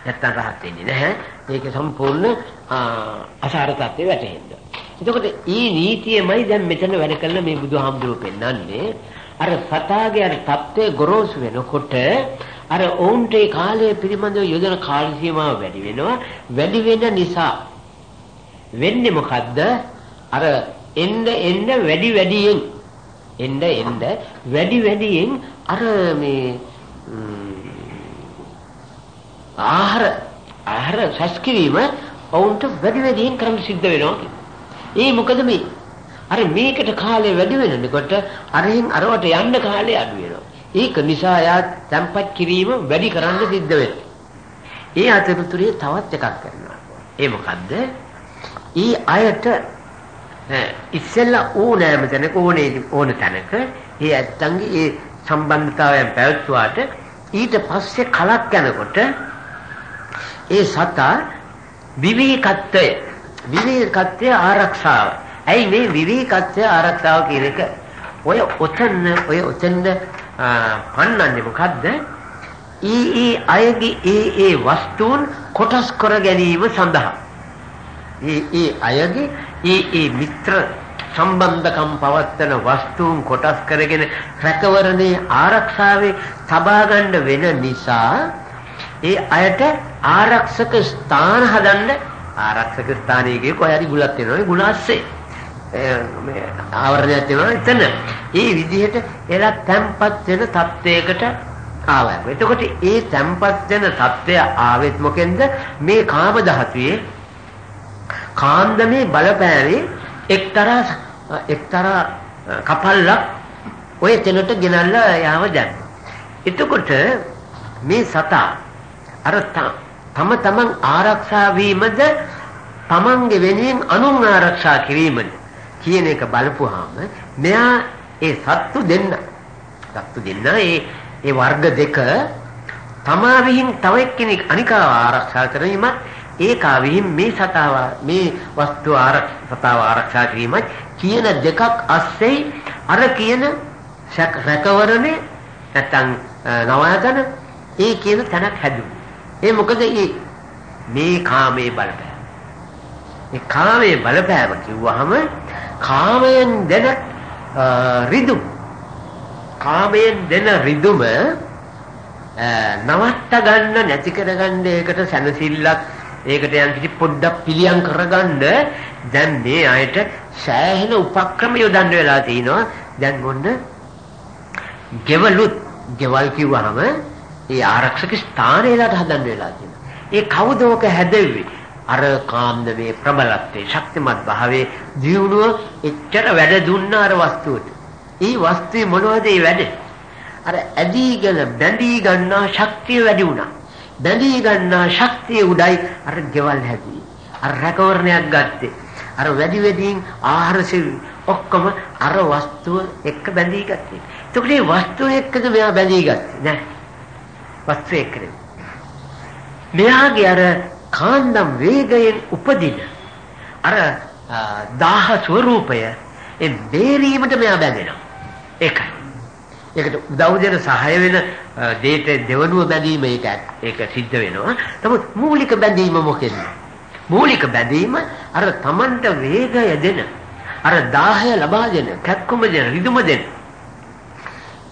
Speaker 1: නැත්තම් රහත් වෙන්නේ නැහැ. ඒක සම්පූර්ණ අසාර තත්ත්වේ වැටෙන්න. එතකොට ඊ නීතියමයි දැන් මෙතන වැඩ කරන මේ බුදුහාමුදුරුවෝ පෙන්වන්නේ අර සතාගේ අර தත්ත්වය ගොරෝසු වෙනකොට අර ඔවුන්ට ඒ කාලය පිළිබඳව යොදන කාල සීමාව වැඩි වෙනවා. වැඩි වෙන නිසා වෙන්නේ මොකද්ද? අර එන්න එන්න වැඩි වැඩියෙන් එන්න එන්න වැඩි වැඩියෙන් අර මේ ආහාර ආහාර සස්කිරීම ඔවුන්ට වැඩි වැඩියෙන් කරන්න සිද්ධ වෙනවා. ඒ මොකද මේ අර මේකට කාලය වැඩි වෙනකොට අරින් අරවට යන්න කාලය අඩු වෙනවා. ඒක නිසා යා තැම්පත් කිරීම වැඩි කරන්න සිද්ධ වෙනවා. ඒ අතරතුරේ තවත් එකක් කරනවා. ඒ මොකද්ද? ඊ අයට ඉස්සෙල්ලා ඕනෑම තැනක ඕනේ ඕන තැනක ඒ ඇත්තන්ගේ ඒ සම්බන්ධතාවයන් පැවැත්වුවාට ඊට පස්සේ කලක් යනකොට ඒ සතා විවේකත්වය විවේකත්වය ආරක්ෂාව. ඇයි මේ විවේකත්වය ආරක්ෂාව කියන එක ඔය ඔතන ඔය ඔතෙන්ද පන්නන්නේ මොකද්ද? ඊ ඊ අයගේ ඒ ඒ වස්තුන් කොටස් කර ගැනීම සඳහා ඒ ඒ අයගේ ඒ ඒ මිත්‍ර සම්බන්ධකම් පවත්තන වස්තුන් කොටස් කරගෙන රැකවරණේ ආරක්ෂාවේ තබා ගන්න වෙන නිසා ඒ අයට ආරක්ෂක ස්ථාන හදන්න ආරක්ෂක ස්ථානයේ කොහේ හරි ගුලක් වෙනවනේ ගුණාස්සේ මේ ආවරණයක් තියෙනවා එතන. ඒ විදිහට එලා තැම්පත් වෙන තත්වයකට ආවා. එතකොට ඒ තැම්පත් වෙන තත්වය ආවෙත් මොකෙන්ද? මේ කාම ධාතුවේ කාන්දමේ බලපෑමේ එක්තරා එක්තරා කපල්ලක් ඔය තැනට ගෙනල්ලා යාව දැන්. එතකොට මේ සතා අර තම තමන් ආරක්ෂා වීමද තමන්ගේ වෙනුවෙන් අනුන් ආරක්ෂා කිරීමද කියන එක බලපුවාම මෙයා ඒ සත්තු දෙන්න සත්තු දෙන්න ඒ ඒ වර්ග දෙක තමා විහිං තව එක්කෙනෙක් අනිකාව ආරක්ෂා කිරීමත් ඒකා විහිං මේ සතාව මේ වස්තු ආරක්ෂාව ආරක්ෂා කිරීමත් කියන දෙකක් අස්සේ අර කියන රැකවරණේ නැත්තම් නවාතන ඒ කියන තැනක් හැදුවා. ඒ මොකද මේ කාමයේ බලපෑම. මේ කාමයේ බලපෑම කිව්වහම කාමයෙන් දෙන රිදුම. කාමයෙන් දෙන රිදුම නවත්ත ගන්න නැති කරගන්න ඒකට සැනසෙල්ලක් ඒකට යම් කිසි පොඩ්ඩක් පිළියම් කරගන්න. දැන් මේ අයට සෑහෙන උපක්‍රම යොදන්න වෙලා තිනවා. දැන් මොන්න ගෙවලුත් ගෙවල් කිව්වහම ඒ ආරක්ෂක ස්ථානයලට හදන්න වෙලා තියෙනවා ඒ කවුද ඔක හැදෙව්වේ අර කාන්දමේ ප්‍රබලත්වයේ ශක්තිමත් භාවයේ දියුණුව එච්චර වැඩ දුන්න අර වස්තුවට. ඒ වස්තුවේ මොනවද ඒ වැඩ? අර ඇදීගෙන බැඳී ගන්නා ශක්තිය වැඩි වුණා. බැඳී ගන්නා ශක්තිය උඩයි අර ගෙවල් හැදී. අර රැකවරණයක් ගත්තේ. අර වැඩි වැඩියෙන් ආහාර ඔක්කොම අර වස්තුව එක්ක බැඳී ගත්තේ. එතකොට මේ වස්තුව එක්කද මෙයා බැඳී ගත්තේ නෑ. වස්තුව එක්කද. මෙයාගේ අර කාන්දම් වේගයෙන් උපදින අර දාහ ස්වરૂපය ඒ බේරීමට මෙයා බැඳෙනවා. ඒකයි. ඒකට උදව් දෙන සහාය වෙන දෙයට දෙවනුව බැඳීම ඒක ඒක සිද්ධ වෙනවා. නමුත් මූලික බැඳීම මොකෙන්ද? මූලික බැඳීම අර Tamanට වේගය දෙන අර දාහය ලබා දෙන කැක්කම දෙන රිදුම දෙන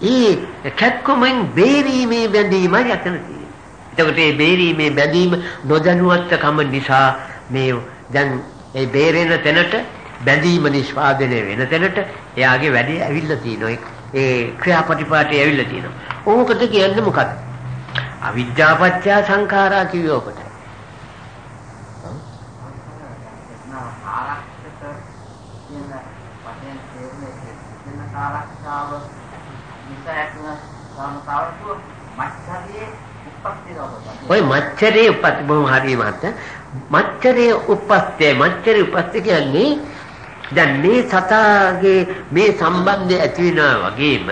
Speaker 1: ඒ කැක්කමෙන් බේරීමේ බැඳීමයි අතන තියෙන්නේ එතකොට මේ බේරීමේ බැඳීම නොදැනුවත්කම නිසා මේ දැන් ඒ බේරෙන තැනට බැඳීම නිෂ්පාදනය වෙන තැනට එයාගේ වැඩේ ඇවිල්ලා තියෙනවා. ඒ ක්‍රියාපටිපාටි ඇවිල්ලා තියෙනවා. ඕකට කියන්නේ මොකක්ද? අවිද්‍යාපච්චය සංඛාරා කියුවේ ඔකට.
Speaker 2: ආරක්ෂාව විසයක්න සමතාවතු මච්ඡරියේ
Speaker 1: ඔය මච්චරේ උපත් බොහොම හරි මහත්තයා. මච්චරේ උපස්තේ මච්චරේ උපස්තේ කියන්නේ දැන් මේ සතාගේ මේ සම්බන්ධය ඇති වෙනවා වගේම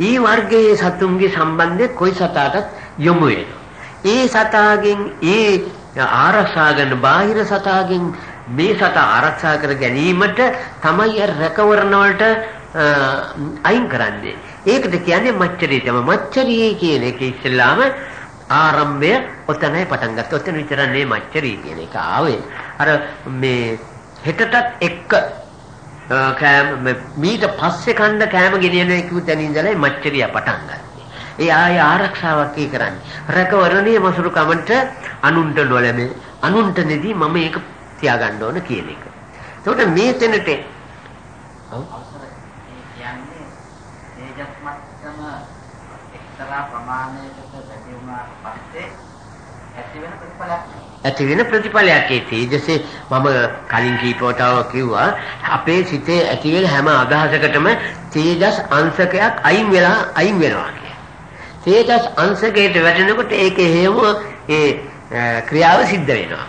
Speaker 1: ඊ වර්ගයේ සතුන්ගේ සම්බන්ධය කොයි සතාටත් යොමු වෙනවා. ඒ සතාගෙන් ඒ ආරක්ෂා ගන්න බාහිර සතාගෙන් මේ සතා ආරක්ෂා කර ගැනීමට තමයි රැකවරණ වලට අයින් කරන්නේ. ඒකට කියන්නේ මච්චරිය තමයි. මච්චරිය කියන එක ඉස්සෙල්ලාම ආරම්භය ඔතනයි පටන් ගත්තා. ඔතන විතර නේ මච්චරිය කියන එක ආවේ. අර මේ හෙටටත් එක්ක කෑම මීට පස්සේ කන්න කෑම ගෙනියන කිව්ව තැන ඉඳලා මච්චරිය පටන් ගත්තා. ඒ ආය ආරක්ෂාවක් ඒ කරන්නේ. රැකවරණයේ මසුරු කමන්ට අනුන්ට නොලැබේ. අනුන්ට නෙදී මම ඒක තියාගන්න ඕන කියන එක. ඒකට මේ තැනට
Speaker 2: අවසර ඒ කියන්නේ තේජස් මට්ටම එක්තරා ප්‍රමාණයකට වැඩි වුණාට පස්සේ ඇති වෙන ප්‍රතිඵලයක් නෑ.
Speaker 1: ඇති වෙන ප්‍රතිඵලයක් ඒ තේජසේ මම කලින් කීපවතාව කිව්වා අපේ සිතේ ඇති වෙන හැම අදහසකටම තේජස් අංශකයක් අයින් වෙලා අයින් වෙනවා කියන්නේ. තේජස් අංශකයට වැටෙනකොට ඒකේ හේම ඒ ක්‍රියාව සිද්ධ වෙනවා.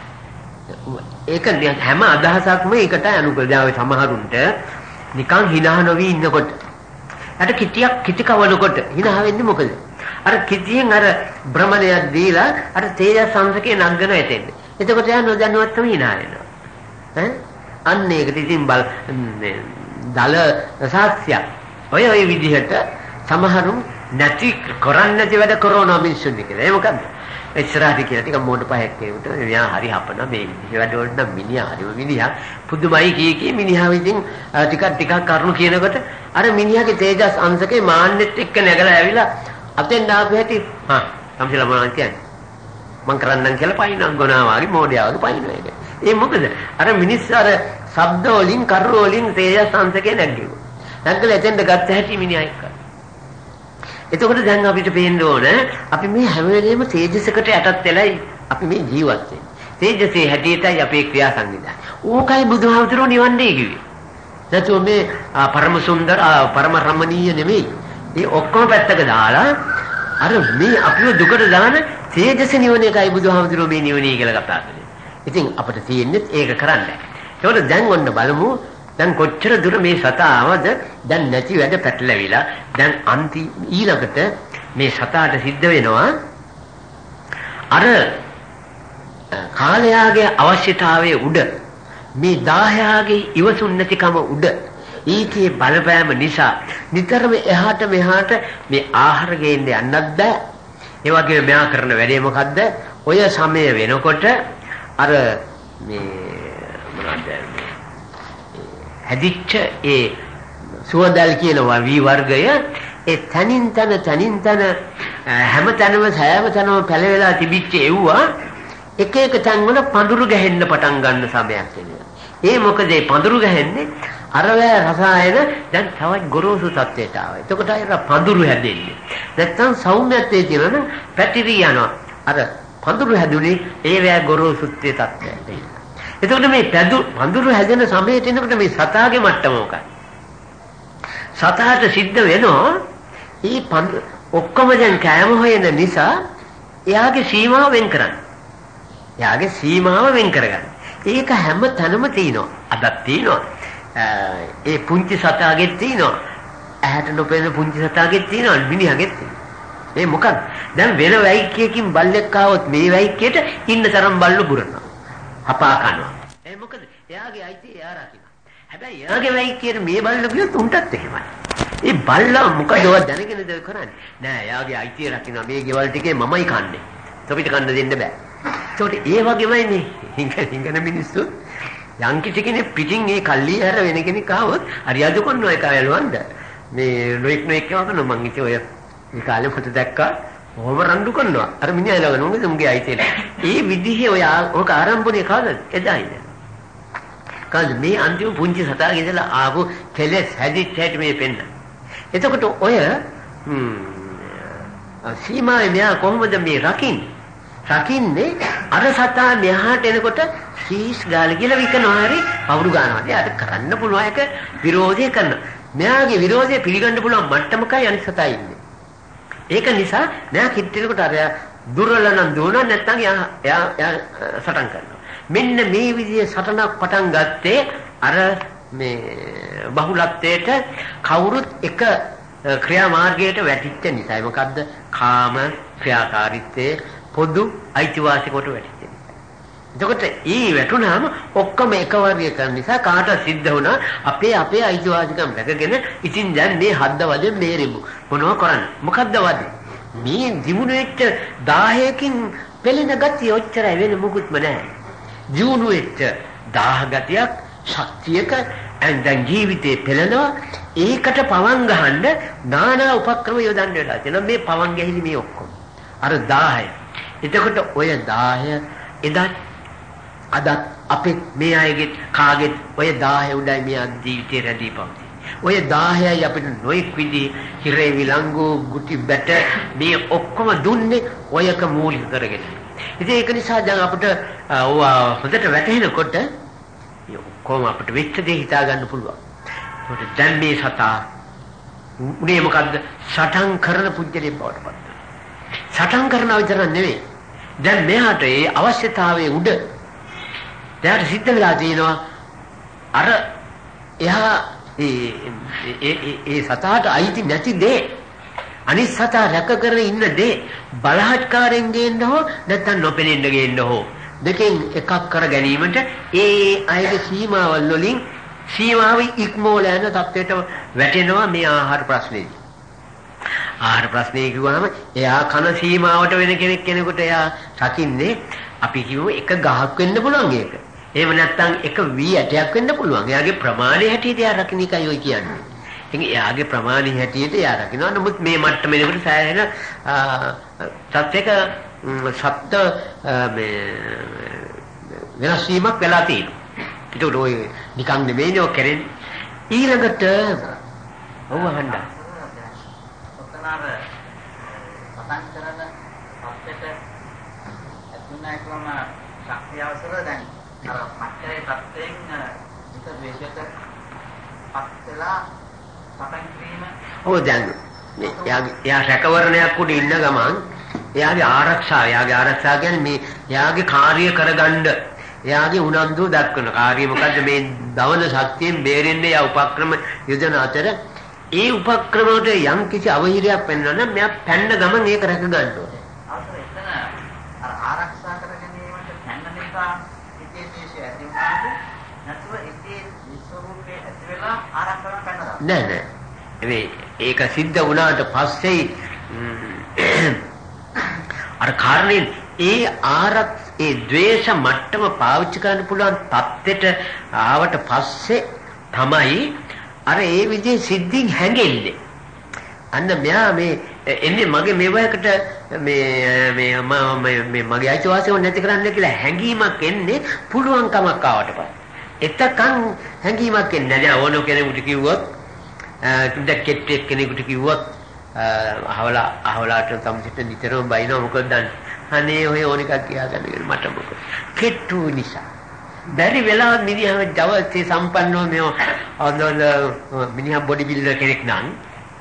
Speaker 1: ඒක හැම අදහසක්ම ඒකට අනුකූලව සමහරුන්ට නිකන් hina නොවි ඉන්නකොට අර කිටියක් කිටි කවනකොට hina වෙන්නේ මොකද? අර කිටියෙන් අර භ්‍රමණයක් දීලා අර තේජස් සංසකේ නංගන ඇතෙන්නේ. එතකොට යා නොදැනුවත්වම hina වෙනවා. ඈ අන්න ඒකට ඉතින් බල දල සාක්ෂිය. ඔය ඔය විදිහට සමහරුන් නැති කරන්නේ නැති වැඩ කරනවා මිනිස්සුන්ගේ කියලා. ඒ මොකද්ද? එච්චරයි කියලා ටික මොඩ පහක් කියනකොට මෙයා හරි හපන මේ විදිහ වැඩ වලට නම් මිනිහා හරිම මිනිහා පුදුමයි කී කී මිනිහා විසින් ටිකක් ටිකක් කරුණු කියනකොට අර මිනිහාගේ තේජස් අංශකේ මාන්නෙත් එක්ක නැගලා ඇවිලා අතෙන් දාපු හැටි හා සම්සිලා මොනවද කියන්නේ මං කරන්නම් කියලා පයින්නම් ගොනා වගේ මෝඩයා වගේ පයින්නවා ඒක. ඒ මොකද අර මිනිස් අර ශබ්ද වලින් කර්ර වලින් තේජස් අංශකේ නැග්ගෙව්වා. නැග්ගලා එතෙන්ට ගත්ත හැටි මිනිහා එක්ක. එතකොට දැන් අපිට පේන්න ඕන අපි මේ හැම වෙලේම තේජසකට යටත් වෙලයි අපි මේ ජීවත් වෙන්නේ. තේජසේ හැටියටයි අපේ ක්‍රියා සංවිධානය. ඕකයි බුදුහාමුදුරුවෝ නිවන් දෙයි කිව්වේ. නැතුව මේ පරම සුන්දර පරම රමණීය නෙමෙයි. ඒ ඔක්කොම පැත්තක දාලා අර මේ අපිව දුකට දාන තේජස නිවන එකයි බුදුහාමුදුරුවෝ මේ නිවනේ කියලා කතා කරන්නේ. ඉතින් අපිට තියෙන්නේ ඒක කරන්න. ඒකට දැන් ඔන්න බලමු දැන් කොච්චර දුර මේ සතාවද දැන් නැති වැඩ පැටලවිලා දැන් අන්ති ඊළඟට මේ සතාට සිද්ධ වෙනවා අර කාලයාගේ අවශ්‍යතාවයේ උඩ මේ දාහයාගේ ඉවසුන් නැතිකම උඩ ඊකේ බලපෑම නිසා නිතරම එහාට මෙහාට මේ ආහාර ගේන්න යන්නත් බෑ. ඒ වගේම මෙයා කරන වැඩේ මොකද්ද? ඔය සමය වෙනකොට අර මේ මොනවද හැදිච්ච ඒ සුවදල් කියන වී වර්ගය ඒ තනින් තන තනින් තන හැම තැනම සෑම තැනම පැලවෙලා තිබිච්ච එව්වා. එක එක තැන් වල පඳුරු ගැහෙන්න පටන් ගන්න සමයක් එනවා. ඒ මොකද ඒ පඳුරු ගැහෙන්නේ? අරවැය රසායන දැන් තවත් ගොරෝසු තත්ත්වයට ආවා. එතකොට අර පඳුරු හැදෙන්නේ. නැත්තම් සෞම්‍යත්වයේ තියෙන පැතිරි යනවා. අර පඳුරු හැදුනේ ඒ වෑ ගොරෝසුත්වයේ තත්ත්වයට. එතකොට මේ පැදු වඳුරු හැදෙන සමයට එනකොට මේ සතාගේ මට්ටම මොකක්ද? සතාට සිද්ධ වෙනවා මේ ඔක්කොම දැන් කෑම හොයන නිසා එයාගේ සීමාව වෙන් කරන්න. එයාගේ සීමාව වෙන් කරගන්න. ඒක හැම තැනම තියෙනවා. අදක් තියෙනවා. ඒ පුංචි සතාගෙත් තියෙනවා. ඇහැට නොපෙනෙන පුංචි සතාගෙත් තියෙනවා. මිනිහගෙත් තියෙනවා. ඒ මොකක්ද? දැන් වෙන වෛක්‍යයකින් බල්ලෙක් ආවොත් මේ වෛක්‍යයට ඉන්න තරම් බල්ලු බුරනවා. හපා කනවා. ඒ මොකද? එයාගේ අයිතිය එයා රකින්න. හැබැයි එයාගේ වෛද්‍යයට මේ බල්ල ගියොත් උන්ටත් එහෙමයි. ඒ බල්ලා මොකද ඔය දැනගෙනද කරන්නේ? නෑ එයාගේ අයිතිය රකින්න මේ ගෙවල් ටිකේ මමයි කන්නේ. තොපිට කන්න දෙන්න බෑ. ඒකට ඒ වගේමයි නේ. හිඟන මිනිස්සු යම් කිසි කෙනෙක් පිටින් ඒ කල්ලි හැර වෙන කෙනෙක් ආවොත් හරියද කොන්නෝ එක යලවන්ද? මේ නොඑක් නොඑක් කියවන මං ඉතින් ඔය මේ කාලේ පොත දැක්කා. කොහොම රණ්ඩු කරනවා. අර මිනිහා ළඟ නෝනේ උන්ගේ අයිතියට ඒ විදිහේ ඔය ඕක ආරම්භුනේ කාදද එදායිද? කාද මේ අන්තිම පුංචි සතාගේ ඉඳලා ආපු කෙලෙස් හැදිච්ච හැටි මේ පෙන්න. එතකොට ඔය සීමාවේ මෙයා කොහොමද මේ රකින්නේ? රකින්නේ අර සතා මෙහාට එනකොට සීස් ගාල කියලා විකනවා හරි පවුරු ගන්නවා. එයාට කරන්න පුළුවන් එක විරෝධය කරනවා. මෙයාගේ විරෝධය පිළිගන්න පුළුවන් මට්ටමකයි අනිත් සතා ඉන්නේ. ඒක නිසා මෙයා කිට්ටිනකොට අර දුර්වල නම් දුවනවා නැත්නම් එයා එයා සටන් කරනවා. මෙන්න මේ විදිහේ සටනක් පටන් ගත්තේ අර මේ බහුලත්වයට කවුරුත් එක ක්‍රියාමාර්ගයට වැටිච්ච නිසායි. මොකද්ද? කාම ක්‍රියාකාරීත්වයේ පොදු අයිතිවාසිකමට වැටිච්ච නිසා. එතකොට ඊ වැටුනහම ඔක්කොම එක වර්ගය කරන නිසා කාට සිද්ධ වුණා අපේ අපේ අයිතිවාසිකම් රැකගෙන ඉතින් දැන් මේ හද්ද වදෙන් මේරෙමු. මොනව කරන්නේ? මොකද්ද වදේ? මේ දිමුණු වෙච්ච 1000කින් පෙළෙන ගතිය ඔච්චරයි වෙන මුකුත්ම නැහැ. දිනුණු වෙච්ච 1000 ගතියක් ශක්තියක දැන් ජීවිතේ පෙළෙනවා ඒකට පවන් ගහන්න নানা උපක්‍රම යොදන්න වෙලා තියෙනවා මේ පවන් ගැහිලි මේ ඔක්කොම අර 1000 එතකොට ඔය 10 එදා අද අපේ මේ අයගේ කාගේ ඔය 10 උඩයි මේ ජීවිතේ රැඳී පවතී. ඔය 10යි අපිට නොඑක් විදි හිරේ විලංගු ගුටි බැට මේ ඔක්කොම දුන්නේ ඔයක මූලික කරගෙන. ඉතින් ඒක නිසා දැන් අපිට ඕවා හොඳට වැටහෙනකොට මේ ඔක්කොම අපිට වෙච්ච දේ හිතා ගන්න පුළුවන්. ඒකට දැන් මේ සතා උනේ මොකද්ද? සටන් කරන පුජ්‍යලේ බවට පත් සටන් කරන විතර නෙවෙයි. දැන් මෙහාට ඒ අවශ්‍යතාවයේ උඩ දැන් සිද්ධ වෙලා තියෙනවා අර එහා ඒ ඒ සතාට අයිති නැති දේ අනිත් සතා රැක කරගෙන ඉන්න දේ බලහත්කාරයෙන් ගේන්න හෝ නැත්නම් නොපෙනෙන්න ගේන්න හෝ දෙකෙන් එකක් කර ගැනීමට ඒ අයගේ සීමාවල් වලින් සීමාව ඉක්මෝල යන තත්ත්වයට වැටෙනවා මේ ආහාර ප්‍රශ්නේදී. ආහාර ප්‍රශ්නේ කිව්වම එයා කන සීමාවට වෙන කෙනෙක් කෙනෙකුට එයා රකින්නේ අපි කිව්ව එක ගහක් වෙන්න පුළුවන් ඒක. එහෙම නැත්නම් එක වී ඇටයක් වෙන්න පුළුවන්. එයාගේ ප්‍රමාණය හැටියට එයා රකින්න එකයි ඔය කියන්නේ. ඉතින් එයාගේ ප්‍රමාණය හැටියට එයා රකින්නවා. නමුත් මේ මට්ටමේකට සෑහෙන තත්යක සත්ත්ව මේ වෙනස් වීමක් වෙලා තියෙනවා. ඒක ඔය නිකන් නෙමෙයිනේ ඔය කරන්නේ. ඊළඟට ඔව් අහන්න.
Speaker 2: ඔතනාර පතන් කරන අපිට ඇතුණා කියවම ශක්තිය අවසර දැන් අර මච්චරේ තත්ත්වයෙන් විත ද්වේෂයට පත් වෙලා පතන් කිරීම
Speaker 1: ඔව් දැන් එයාගේ එයා රැකවරණයක් උඩ ඉන්න ගමන් එයාගේ ආරක්ෂාව එයාගේ ආරක්ෂාව කියන්නේ මේ එයාගේ කාර්ය කරගන්න. එයාගේ උනන්දුව දක්වන කාර්යය. මොකද්ද? මේ දවන ශක්තියෙන් බේරෙන්නේ යා උපක්‍රම යොදන අතර ඒ උපක්‍රම වලට යම් කිසි අවහිරයක් වෙනවා නම් මෙයා පැන්න ගමන් ඒක රැක ගන්න ඕනේ.
Speaker 2: අතන එතන අර ආරක්ෂා කර ගැනීමට පැන්න නිසා ඉතේ දේශය ඇති වුණාද? නැතුව ඉතේ විශ්වරූපේ ඇති වෙලා ආරක්ෂා කරනවා.
Speaker 1: නෑ නෑ. මේ ඒක සිද්ධ වුණාට පස්සේ අර කාරණේ ඒ ආරක්ෂ ඒ द्वेष මට්ටම පාවිච්චි කරන්න පුළුවන් தත්ත්වයට ආවට පස්සේ තමයි අර ඒ විදිහේ සිද්ධින් හැංගෙන්නේ. අන්න මෙයා මේ එන්නේ මගේ මේවයකට මේ මේ මේ මගේ අයිතිවාසිකම් නැති කරන්න කියලා හැංගීමක් එන්නේ පුළුවන්කමක් ආවට පස්සේ. එතකන් හැංගීමක් එන්නේ නැහැ. ඕන කෙනෙකුට කිව්වොත් තුඩ කෙට්ටෙක් කෙනෙකුට කිව්වොත් අහවලා අහවලාට තමසිට නිතරම බයිනවා මොකද දන්නේ අනේ ඔය ඕන එකක් කියාගන්න මට මොකද කෙට්ටු නිසා බැරි වෙලාවත් මිනිහම ජවසේ සම්පන්නව මේ හොඳ මිනිහා බොඩි බිල්ඩර් කෙනෙක් නම්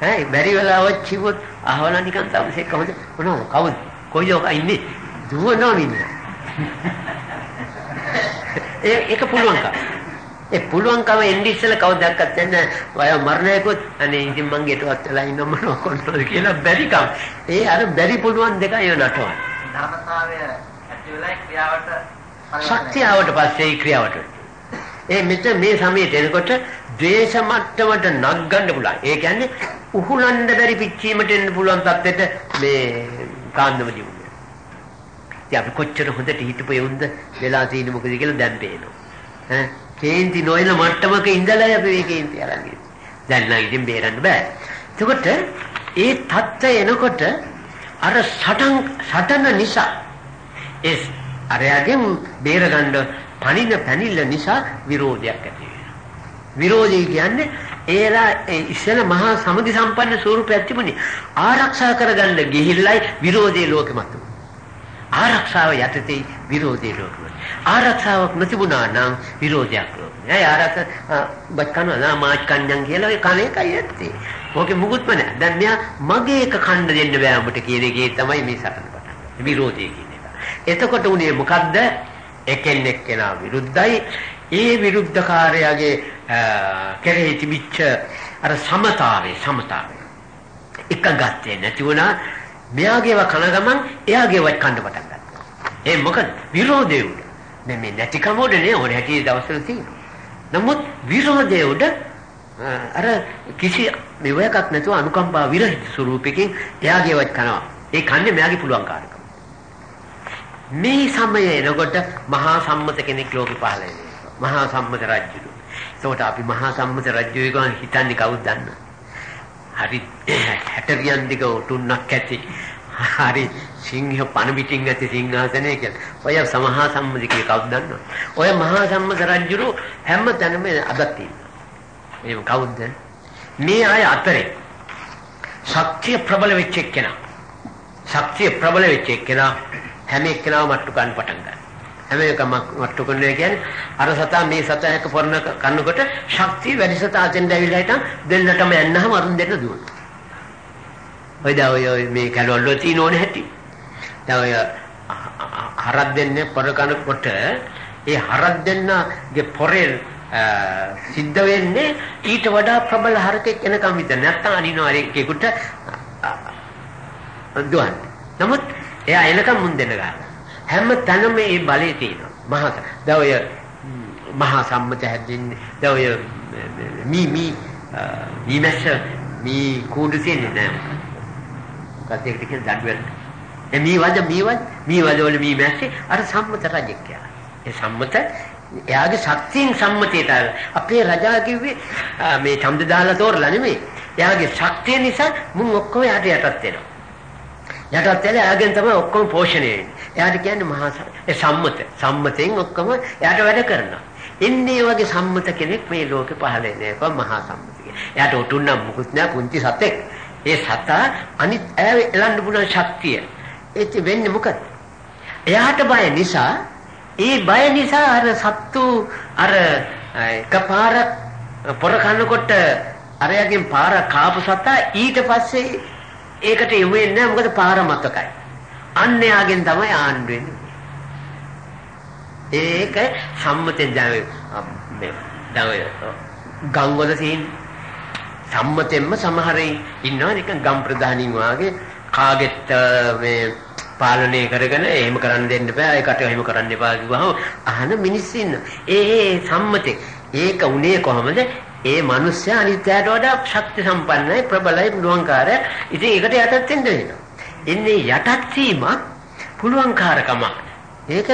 Speaker 1: ඈ බැරි වෙලාවත් කිව්වොත් අහවලා නිකන් තමසේ කොහොමද මොනවද කවුද? කොයිද ඔක ඉන්නේ දුවනවා මිනිහා. ඒ ඒක පුළුවන්කම. ඒ පුළුවන්කම එන්නේ ඉස්සෙල්ලා කවදාවත් නැන්න වය මරණයකොත් අනේ ඉතින් මං ගෙටවත් වෙලා ඉන්න මොනව කොන්නද කියලා බැරිකම්. ඒ අර බැරි පුළුවන් දෙකයි නටවන්නේ.
Speaker 2: ධර්මතාවය ඇති වෙලා ක්‍රියාවට
Speaker 1: ශක්තියවට පස්සේ ක්‍රියාවට ඒ මෙතන මේ සමයට එනකොට ද්වේෂ මට්ටමට නග්ගන්න පුළුවන් ඒ කියන්නේ උහුලන්න බැරි පිච්චීමට එන්න පුළුවන් තත්ත්වෙට මේ කාන්දම දිනුනේ ඉතින් අපි කොච්චර හොඳට හිටපු යුන්ද වෙලා තියෙන්නේ මොකද කියලා දැන් පේනවා ඈ කේන්ති නොයන මට්ටමක ඉඳලා අපි මේ කේන්ති අරන් ඉන්නේ. දැන් නම් ඉතින් බේරන්න බෑ. එතකොට ඒ தත්ත්වය එනකොට අර සටන් සටන නිසා ඒ අරයාගෙන් බේරගන්න පණින පැනිල්ල නිසා විරෝධයක් ඇති වෙනවා. විරෝධය කියන්නේ ඒලා ඉස්සෙල්ල මහා සමදි සම්පන්න ස්වරූපයක් තිබුණේ ආරක්ෂා කරගන්න ගිහිල්ලයි විරෝධයේ ලෝකෙමත් ආරක්ෂාව යටතේ විරෝධයේ ලෝකෙමත් ආරක්ෂාවක් නොතිබුණා නම් විරෝධයක් ලෝකෙ. ඒ ආරක්ෂා බත් කනවා මාච් කන්යන් කියලා ඒ කණ එකයි ඇත්තේ. ඕකේ මුකුත්ම නැහැ. දැන් මෙයා මගේ එක කන්න දෙන්න බෑ උඹට කියන එකේ තමයි මේ සටන පටන් විරෝධය කියන එක. එතකොට උනේ මොකද්ද? එකෙන් එක්කෙනා විරුද්ධයි. ඒ විරුද්ධකාරයාගේ කෙරෙහි තිබිච්ච අර සමතාවේ සමතාවේ එකගත්තේ නැති වුණා. මෙයාගේව කන ගමන් එයාගේවත් කන්න පටන් ගත්තා. ඒ මොකද විරෝධය උඩ. මේ මේ නැතිකම උඩ නේ ඕන හැටි දවස්වල තියෙනවා. නමුත් විරෝධය උඩ අර කිසි මෙවයක් නැතුව අනුකම්පා විරහිත ස්වරූපකින් එයාගේවත් කනවා. ඒ කන්නේ මෙයාගේ පුළුවන් කාර්යකම. මේ සමය එනකොට මහා සම්මත කෙනෙක් ලෝකෙ පහළ වෙනවා. මහා සම්මත රජු. ඒකට අපි මහා සම්මත රජු ගාන හිතන්නේ කවුද දන්නවද? හරි 60 වියන් දිග උටුන්නක් ඇති හරි සිංහ පණ පිටින් ඇති සිංහාසනය කියලා. ඔය සමහා සම්මතිකේ කවුද දන්නවද? ඔය මහා සම්මත රජුරු හැම තැනම අදත් ඉන්නවා. මේ කවුද? මේ අය අතරේ ශක්තිය ප්‍රබල වෙච්ච එක්කෙනා. ශක්තිය ප්‍රබල වෙච්ච එක්කෙනා හැම එක්කෙනාම මට්ටු ගන්න පටන් ගන්නවා. හැම එකම මට්ටු කරනවා කියන්නේ අර සතා මේ සතා එක පොරන කන්නකොට ශක්තිය වැඩි සතා අතෙන්ද ඇවිල්ලා හිටන් දෙන්නටම යන්නහම අරුන් දෙන්න දුවනවා. ඔය දා ඔය මේ කැලවල තියෙන ඕනේ හැටි. දැන් ඔය හරක් දෙන්නේ පොර කනකොට ඒ හරක් දෙන්නගේ පොරේ සිද්ධ වෙන්නේ ඊට වඩා ප්‍රබල හරකෙක් එනකම් විතර නැත්තම් අනිනවා ඒකෙකුට දුවන්නේ. නමුත් එයා එනකම් මුන් දෙන්න ගන්නවා. හැම තැනම මේ බලය තියෙනවා. මහා දැන් ඔය මහා සම්මත හැදෙන්නේ දැන් ඔය මී මී මී මැස්ස මී කූඩු තියෙන්නේ නෑ. කතේකට කියන දඬුවම්. ඒ මී වද මී වද මී වද වල මී මැස්සේ අර සම්මත රජෙක් කියලා. ඒ සම්මත එයාගේ ශක්තියෙන් සම්මතයට අපේ රජා කිව්වේ මේ ඡන්ද දාලා තෝරලා නෙමෙයි. එයාගේ ශක්තිය නිසා මුන් ඔක්කොම යට යටත් වෙනවා. යටත් වෙලා එයාගෙන් තමයි ඔක්කොම පෝෂණය වෙන්නේ. එයාට කියන්නේ මහා ඒ සම්මත. සම්මතෙන් ඔක්කොම එයාට වැඩ කරනවා. ඉන්නේ වගේ සම්මත කෙනෙක් මේ ලෝකේ පහළ වෙන්නේ කොහොම මහා සම්මත කියන්නේ. එයාට උටුන්නම් මුකුත් නෑ පුංචි සතෙක්. ඒ සතා අනිත් ඈ එලන්න පුළුවන් ශක්තිය. ඒත් වෙන්නේ මොකද? එයාට බය නිසා ඒ බය නිසා අර සත්තු අර එකපාරක් පොර කනකොට අරයාගෙන් පාර කාපු සතා ඊට පස්සේ ඒකට යොමු වෙන්නේ නැහැ මොකද පාර මතකයි. අන්න යාගෙන් තමයි ආන්න වෙන්නේ. ඒක සම්මතෙන් දැන් මේ දැන් ගංගවල තියෙන සම්මතෙන්ම සමහර ඉන්නවා නිකන් ගම් ප්‍රධානින් වාගේ කාගෙත් මේ පාලනය කරගෙන එහෙම කරන්න දෙන්න බෑ ඒකට එහෙම කරන්න එපා කිව්වහම අහන මිනිස්සු ඉන්න. ඒ සම්මතේ ඒක උනේ කොහමද? ඒ මිනිස්සයා අනිත්‍යයට වඩා ශක්ති සම්පන්නයි ප්‍රබලයි පුළුවන්කාරය. ඉතින් ඒකට යටත් වෙන්න වෙනවා. එන්නේ යටත් වීම පුළුවන්කාරකමක්. ඒක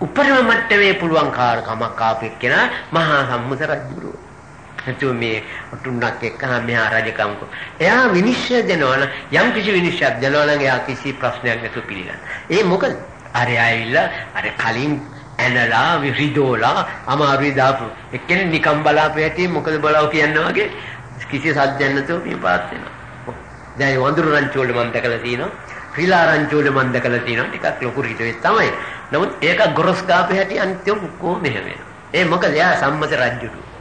Speaker 1: උපරිම මට්ටමේ පුළුවන්කාරකමක් ආපෙක් කෙනා මහා සම්මුත රජුරුවෝ. නැතුව මේ ඔටුන්නක් එක්කම මෙහා රජකම් කො. එයා විනිශ්චය දෙනවනම් යම් කිසි විනිශ්චයක් දෙනවනම් එයා කිසි ප්‍රශ්නයක් නැතුව පිළිගන්න. ඒ මොකද? අර ඇවිල්ලා අර කලින් ඇනලා විහිදෝලා අමාරුයි දාපු. එක්කෙනෙක් නිකම් බලාපෑ ඇටි මොකද බලාව කියනවා වගේ කිසි සද්දයක් නැතුව මේ පාත් වෙනවා. දැන් වඳුරු රංචු වල මම දැකලා තියෙනවා. ක්‍රීලා රංචු වල මම දැකලා තියෙනවා. ටිකක් ලොකු රිටුවේ තමයි. නමුත් ඒක ගොරස් කාපේ හැටි අන්තිම කොහොම මෙහෙම වෙනවා. ඒ මොකද එයා සම්මත රජුට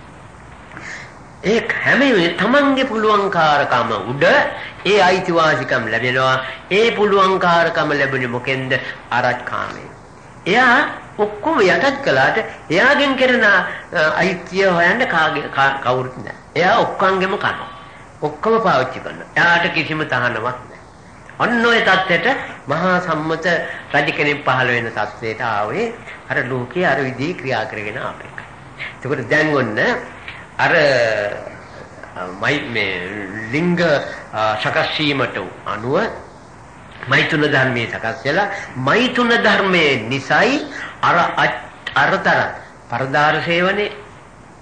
Speaker 1: ඒ හැම තමන්ගේ පුළුවන්කාරකම උඩ ඒ අයිතිවාසිකම් ලැබෙනවා ඒ පුළුවන්කාරකම ලැබුණේ මොකෙන්ද අරත්කාමයෙන් එයා ඔක්කොම යටත් කළාට එයාගෙන් කරන අයිතිය හොයන්න කාගේ කවුරුත් නැහැ එයා ඔක්කොංගෙම කරනවා ඔක්කොම පාවිච්චි කරනවා. එයාට කිසිම තහනමක් නැහැ ඔන්න ඔය தත්ත්වයට මහා සම්මත රජ කෙනෙක් පහළ වෙන தත්ත්වයට ආවේ අර ලෝකයේ අර විදිහේ ක්‍රියා කරගෙන ආපේක. ඒකට දැන් ඔන්න අර මයි මේ ලිංග සකස් වීමට අනුව මෛතුන ධර්මයේ සකස් වෙලා මෛතුන ධර්මයේ නිසයි අර අරතර පරදාර සේවනේ.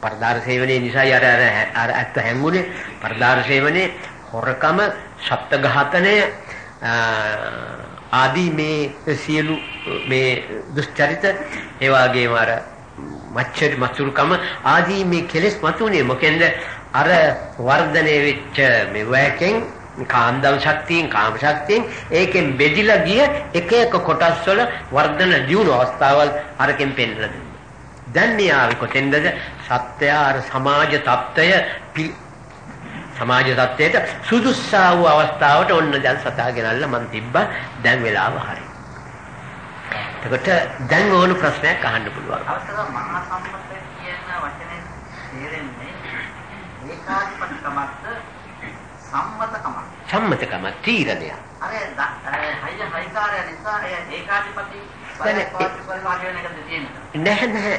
Speaker 1: පරදාර සේවනේ නිසයි අර අර අර ඇත්ත හැංගුනේ. පරදාර සේවනේ හොරකම සත්ත්ව ඝාතනය ආදී මේ සියලු මේ දුෂ්චරිත ඒ වගේම අර මච්චරි මතුරුකම ආදී මේ කෙලෙස් මතුනේ මොකෙන්ද? අර වර්ධනය වෙච්ච මේ වයකෙන් කාන්දම් ශක්තියෙන් කාම ශක්තියෙන් ඒකෙන් බෙදිලා ගිය එක එක කොටස් වල වර්ධන දියුණු අවස්ථාවල් අරකින් පෙන්වලා දුන්නා. දැන් මේ ආවේ කොතෙන්ද? සත්‍ය අර සමාජ தত্ত্বය සමාජ தত্ত্বයට සුදුස්සා වූ අවස්ථාවට ඔන්න දැන් සතා ගෙනල්ලා මං තිබ්බා දැන් වෙලාව හරි. එතකොට දැන් ඕන ප්‍රශ්නයක් අහන්න පුළුවන්.
Speaker 2: අවසර මහා සම්පත කියන වචනේ තේරෙන්නේ ඒකාත්මකමත් සම්මතකමක්.
Speaker 1: සම්මතකම තීරණය.
Speaker 2: අර හය හයිකාරය නිසා ඒකාධිපති
Speaker 1: නැහැ නැහැ.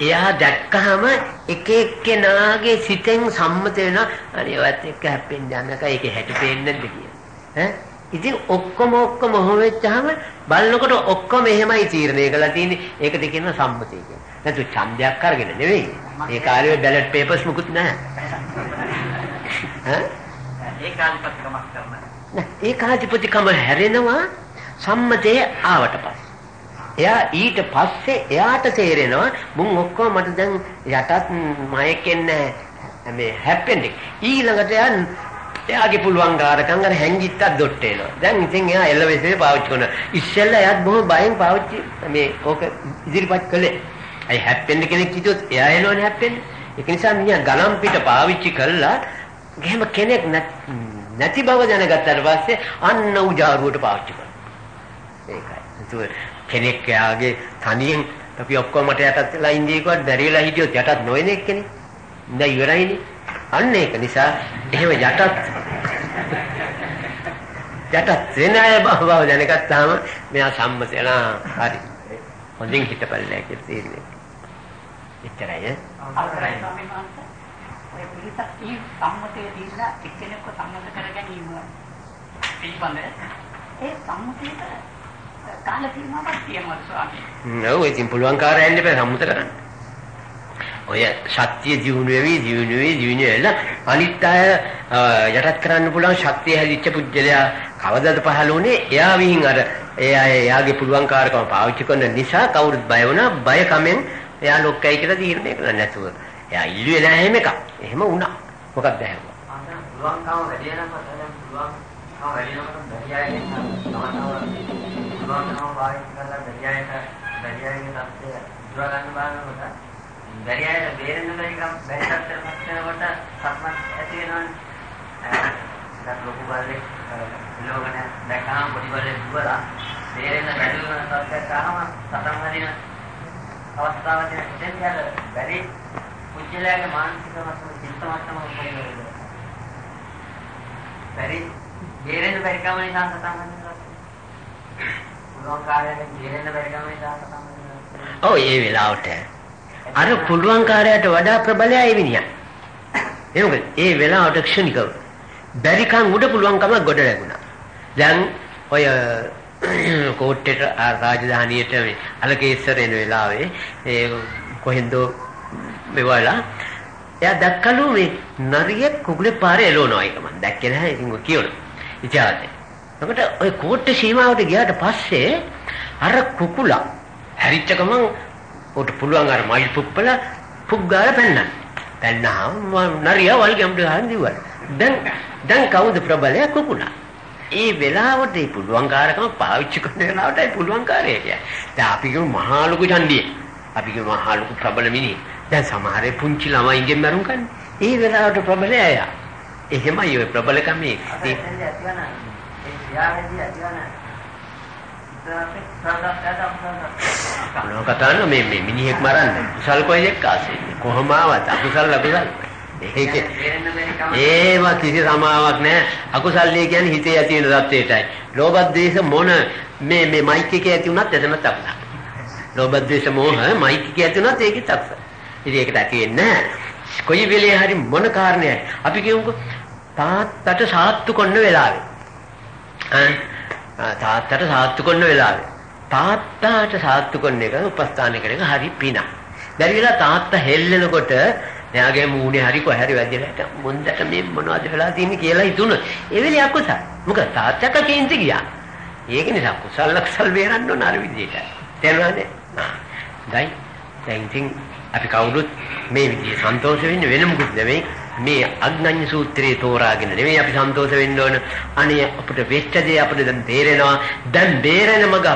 Speaker 1: එයා දැක්කහම එක එක්කෙනාගේ සිතෙන් සම්මත වෙන ඔයත් එක්ක හැප්පෙන්න යනක ඒක හැටි පේන්නේ නැද්ද කියලා. ඈ ඉතින් ඔක්කොම ඔක්කොම ඔහොම වෙච්චාම බලනකොට ඔක්කොම එහෙමයි තීරණය කරලා තියෙන්නේ. ඒකට කියන සම්මතය කියන්නේ. නැතු ඡන්දයක් අරගෙන නෙවෙයි. ඒ කාලේ බැලට් පේපර්ස් මුකුත් නැහැ. *laughs* ඈ
Speaker 2: ඒකාධිපතිකමක් කරන.
Speaker 1: ඒකාධිපතිකම හැරෙනවා සම්මතයේ ආවට පස්සේ. එයා ඊට පස්සේ එයාට තේරෙනවා මුන් ඔක්කොම මට දැන් යටත් මයකෙන් මේ හැප්පෙන්නේ. ඊළඟට එයා එයාගේ පුළුවන් ගාරකම් අර හැංගිත්තක් දොට්ට එනවා. දැන් ඉතින් එයා එල්ලවෙසේ පාවිච්චි කරනවා. ඉස්සෙල්ලා එයාත් බොහොම බයෙන් පාවිච්චි මේ ඕක ඉදිරිපත් කළේ. අයි හැප්පෙන්න කෙනෙක් හිතුවොත් එයා එනවනේ හැප්පෙන්නේ. ඒක නිසා මිනිහා ගලම් පිට පාවිච්චි කළා. එහෙම කෙනෙක් නැති බව දැනගත්තාට පස්සේ අන්න උජාරුවට පාවිච්චි කරනවා. ඒකයි. කෙනෙක් යාගේ තනියෙන් අපි ඔක්කොම මට යටත් වෙලා ඉන්නේ කිව්වත් බැරි වෙලා හිටියොත් යටත් නොවන එක්කනේ. ඉඳලා ඉවරයිනේ. අන්න ඒක නිසා එහෙම යටත් යටත් වෙන අය බව දැනගත්තාම මෙයා සම්මත වෙනා හරි. හොඳින් හිතපල්ලා කියලා තේරෙන්නේ. එච්චරයි ඈ.
Speaker 3: කී සම්මතයේ දීලා එක්කෙනෙක්ව සම්මත කර ගැනීම. පිළිබඳ? ඒ සම්මතයට කාල සීමාවක් තියෙනවා ස්වාමී.
Speaker 1: නෝ ඉතින් පුළුවන් කාර්යයන් දෙපේ සම්මත කරන්න. ඔය ශක්තිය දියුණු වෙවි දියුණු වෙවි දියුණු වෙලා අනිත් අය යටත් කරන්න පුළුවන් ශක්තිය හැදිච්ච පුජ්‍යලයා කවදාද පහළ වුණේ එයා විහිං අර ඒ අය එයාගේ පුළුවන් කාර්යකම පාවිච්චි කරන නිසා කවුරුත් බය වුණා. බය කමෙන් එයා ලොක්කයි කියලා තීරණය කළා නැතුව. එයා ඉල්ලුවේ නැහැ එකක් එහෙම වුණා. මොකක්ද හැවුවා
Speaker 2: පුළුවන්කම වැඩි වෙනකොට දැන් පුළුවන්කම වැඩි වෙනකොට බැරි අයගෙන් තව තව පුළුවන්කම පාවිච්චි කරලා බැරියයට බැරියගේ තත්ත්වය දුර ගන්න බලනකොට බැරියයට බේරෙන්න බැරි කම් බැරි තත්ත්වයකට වෙනකොට සම්මත ඇති වෙනවනේ. ඒක ලොකු බලෙක් ලෝකන දැක්කම පොඩි බලෙක් දුවලා බේරෙන්න බැරි වෙන තත්ත්වයක් ආවම සතන් හරින අවස්ථාවක් දෙන ඉතින් කියලා බැරි පුජ්‍යලයාගේ මානසික මට්ටම චිත්ත මට්ටම කොහොමද බැරි බේරෙන්න බැරි කම නිසා සතන් හරින
Speaker 1: ඔව් ඒ වෙලාවට. අර පුළුවන් කාර්යයට වඩා ප්‍රබලයි ඒ විනියා. එහෙනම් ඒ වෙලාවට ක්ෂණිකව. බැරිකම් උඩ පුළුවන්කම ගොඩ නැගුණා. දැන් ඔය කෝට්ටේට රාජධානියට මේ අලකේස්සර එන වෙලාවේ ඒ කොහෙන්ද මෙවලා එයා දැක්කලු මේ නරිය කුකුලේ පාරේ එළවනවා ඒක මම දැක්කේ නැහැ ඉතින් කියනවා. ඉතින් එතකොට ওই කෝට්ට සීමාවට ගියාට පස්සේ අර කුකුලා හැරිච්ච ගමන් උට පුළුවන් අර මයිල් පුප්පල පුග්ගාල පෙන්නන්න. පෙන්නාම නරියා වල්ගම් ගහන් දිවල්. දැන් දැන් කවුද ප්‍රබලයා කුකුලා? ඒ වෙලාවට ඒ පුළුවන්කාරකම පාවිච්චි කරන වෙලාවටයි පුළුවන්කාරය කියන්නේ. දැන් අපි කියමු මහා ලොකු ඡන්දිය. අපි කියමු මහා ලොකු ප්‍රබල මිනිහ. දැන් සමහර පුංචි ළමයින්ගෙන් මරුන් කන්නේ. ඒ වෙලාවට ප්‍රබලයා එයා. එහෙමයි ඔය ප්‍රබලකම ඒ. මොනව කතාවද මේ මේ මිනිහෙක් මරන්නේ. කුසල් කොයිදෙක් ආසේ? කොහොම ආවත් අකුසල් අකුසල්. ඒක ඒවා කිසි සමාවක් නැහැ. අකුසල් නේ කියන්නේ හිතේ ඇති වෙන தත්ත්වයටයි ලෝභ ද්වේෂ මොන මේ මේ මයික් එකේ ඇති වුණත් එතනත් අකුසල් ලෝභ ද්වේෂ මොහ මයික් එකේ ඇති වුණත් ඒකෙත් අකුසල් ඉතින් ඒකට ඇති වෙන්නේ නැහැ කොයි වෙලේ හරි මොන කාරණයක් අපි කියමුකෝ තාත්තට සාත්තු කොන්න වෙලාවේ තාත්තට සාත්තු කරන වෙලාවේ තාත්තාට සාත්තු කරන එක උපස්ථාන කරන එක හරි පිනක්. බැරි වෙලා තාත්තා හෙල්ලෙනකොට එයාගේ මූණේ හරි කොහරි වැදිලා මුන්දට මේ මොනවද වෙලා තියෙන්නේ කියලා හිතුණා. ඒ වෙලේ අකුසල්. මොකද තාත්තක කේන්ති ගියා. ඒක නිසා කුසල ලක්ෂල් වේරන්න ඕන අර විදිහට. තේරුණානේ? දැන් දැන් ඉතින් අපි කවුරුත් මේ විදිහේ සන්තෝෂ වෙන්නේ වෙන මොකුත් නෙවෙයි. මේ අග්නඤ්ඤ සූත්‍රයේ තෝරාගෙන නෙමෙයි අපි සන්තෝෂ වෙන්න ඕන. අනේ අපිට වෙච්ච දේ අපිට දැන් තේරෙනවා. දැන් බේරෙන මග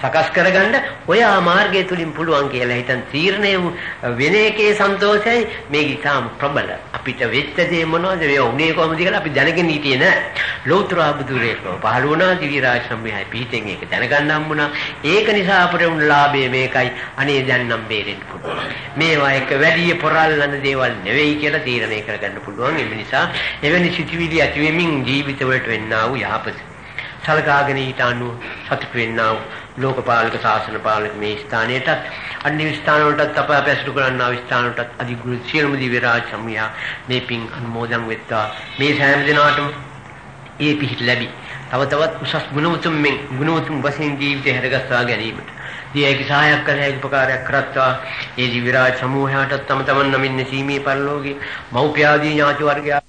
Speaker 1: සකස් කරගන්න ඔය මාර්ගය තුලින් පුළුවන් කියලා හිතන් තීරණය වෙන එකේ සන්තෝෂයි මේක ඉතාම ප්‍රබල. අපිට වෙච්ච දේ මොනවද? මේ උනේ කොහොමද කියලා අපි දැනගෙන හිටියේ නෑ. ලෞතර බුදුරේකෝ පහළ වුණා දිවි රාජ සම්මයයි පිටින් ඒක දැනගන්න හම්බුණා. ඒක නිසා අපිට උන් ලාභය මේකයි. අනේ දැන් නම් බේරෙන්න පුළුවන්. මේවා එක වැඩි පොරල්ලන දේවල් නෙවෙයි කියලා තීරණය කරගන්න පුළුවන්. ඒ නිසා එවැනි සිතුවිලි ඇති වෙමින් ජීවිත වලට වෙන්නා වූ යහපත. සලකාගෙන ඊට අනුව සතුට වෙන්නා වූ ලෝකපාලක ශාසන පාලක මේ ස්ථානයටත් අන්‍ය ස්ථාන වලටත් අප අපැසුරු කරන්නා වූ ස්ථාන වලටත් අධිගුරු සියලුම දිව්‍ය රාජ සම්මියා මේ පින් අනුමෝදන් වෙත්තා මේ සෑම දිනාටම ඒ පිහිට ලැබි තව තවත් උසස් ගුණවතුන් මෙන් ගුණවතුන් වශයෙන් ජීවිතය හැරගස්වා ගැනීමට. දියේක සහායක් කළ හැකි උපකාරයක් කරත්වා. ඒ දිව්‍ය රාජ සමූහයාට තම තමන් නමින් සීමේ පරිලෝකී මෞපියාදී ඥාති වර්ගයා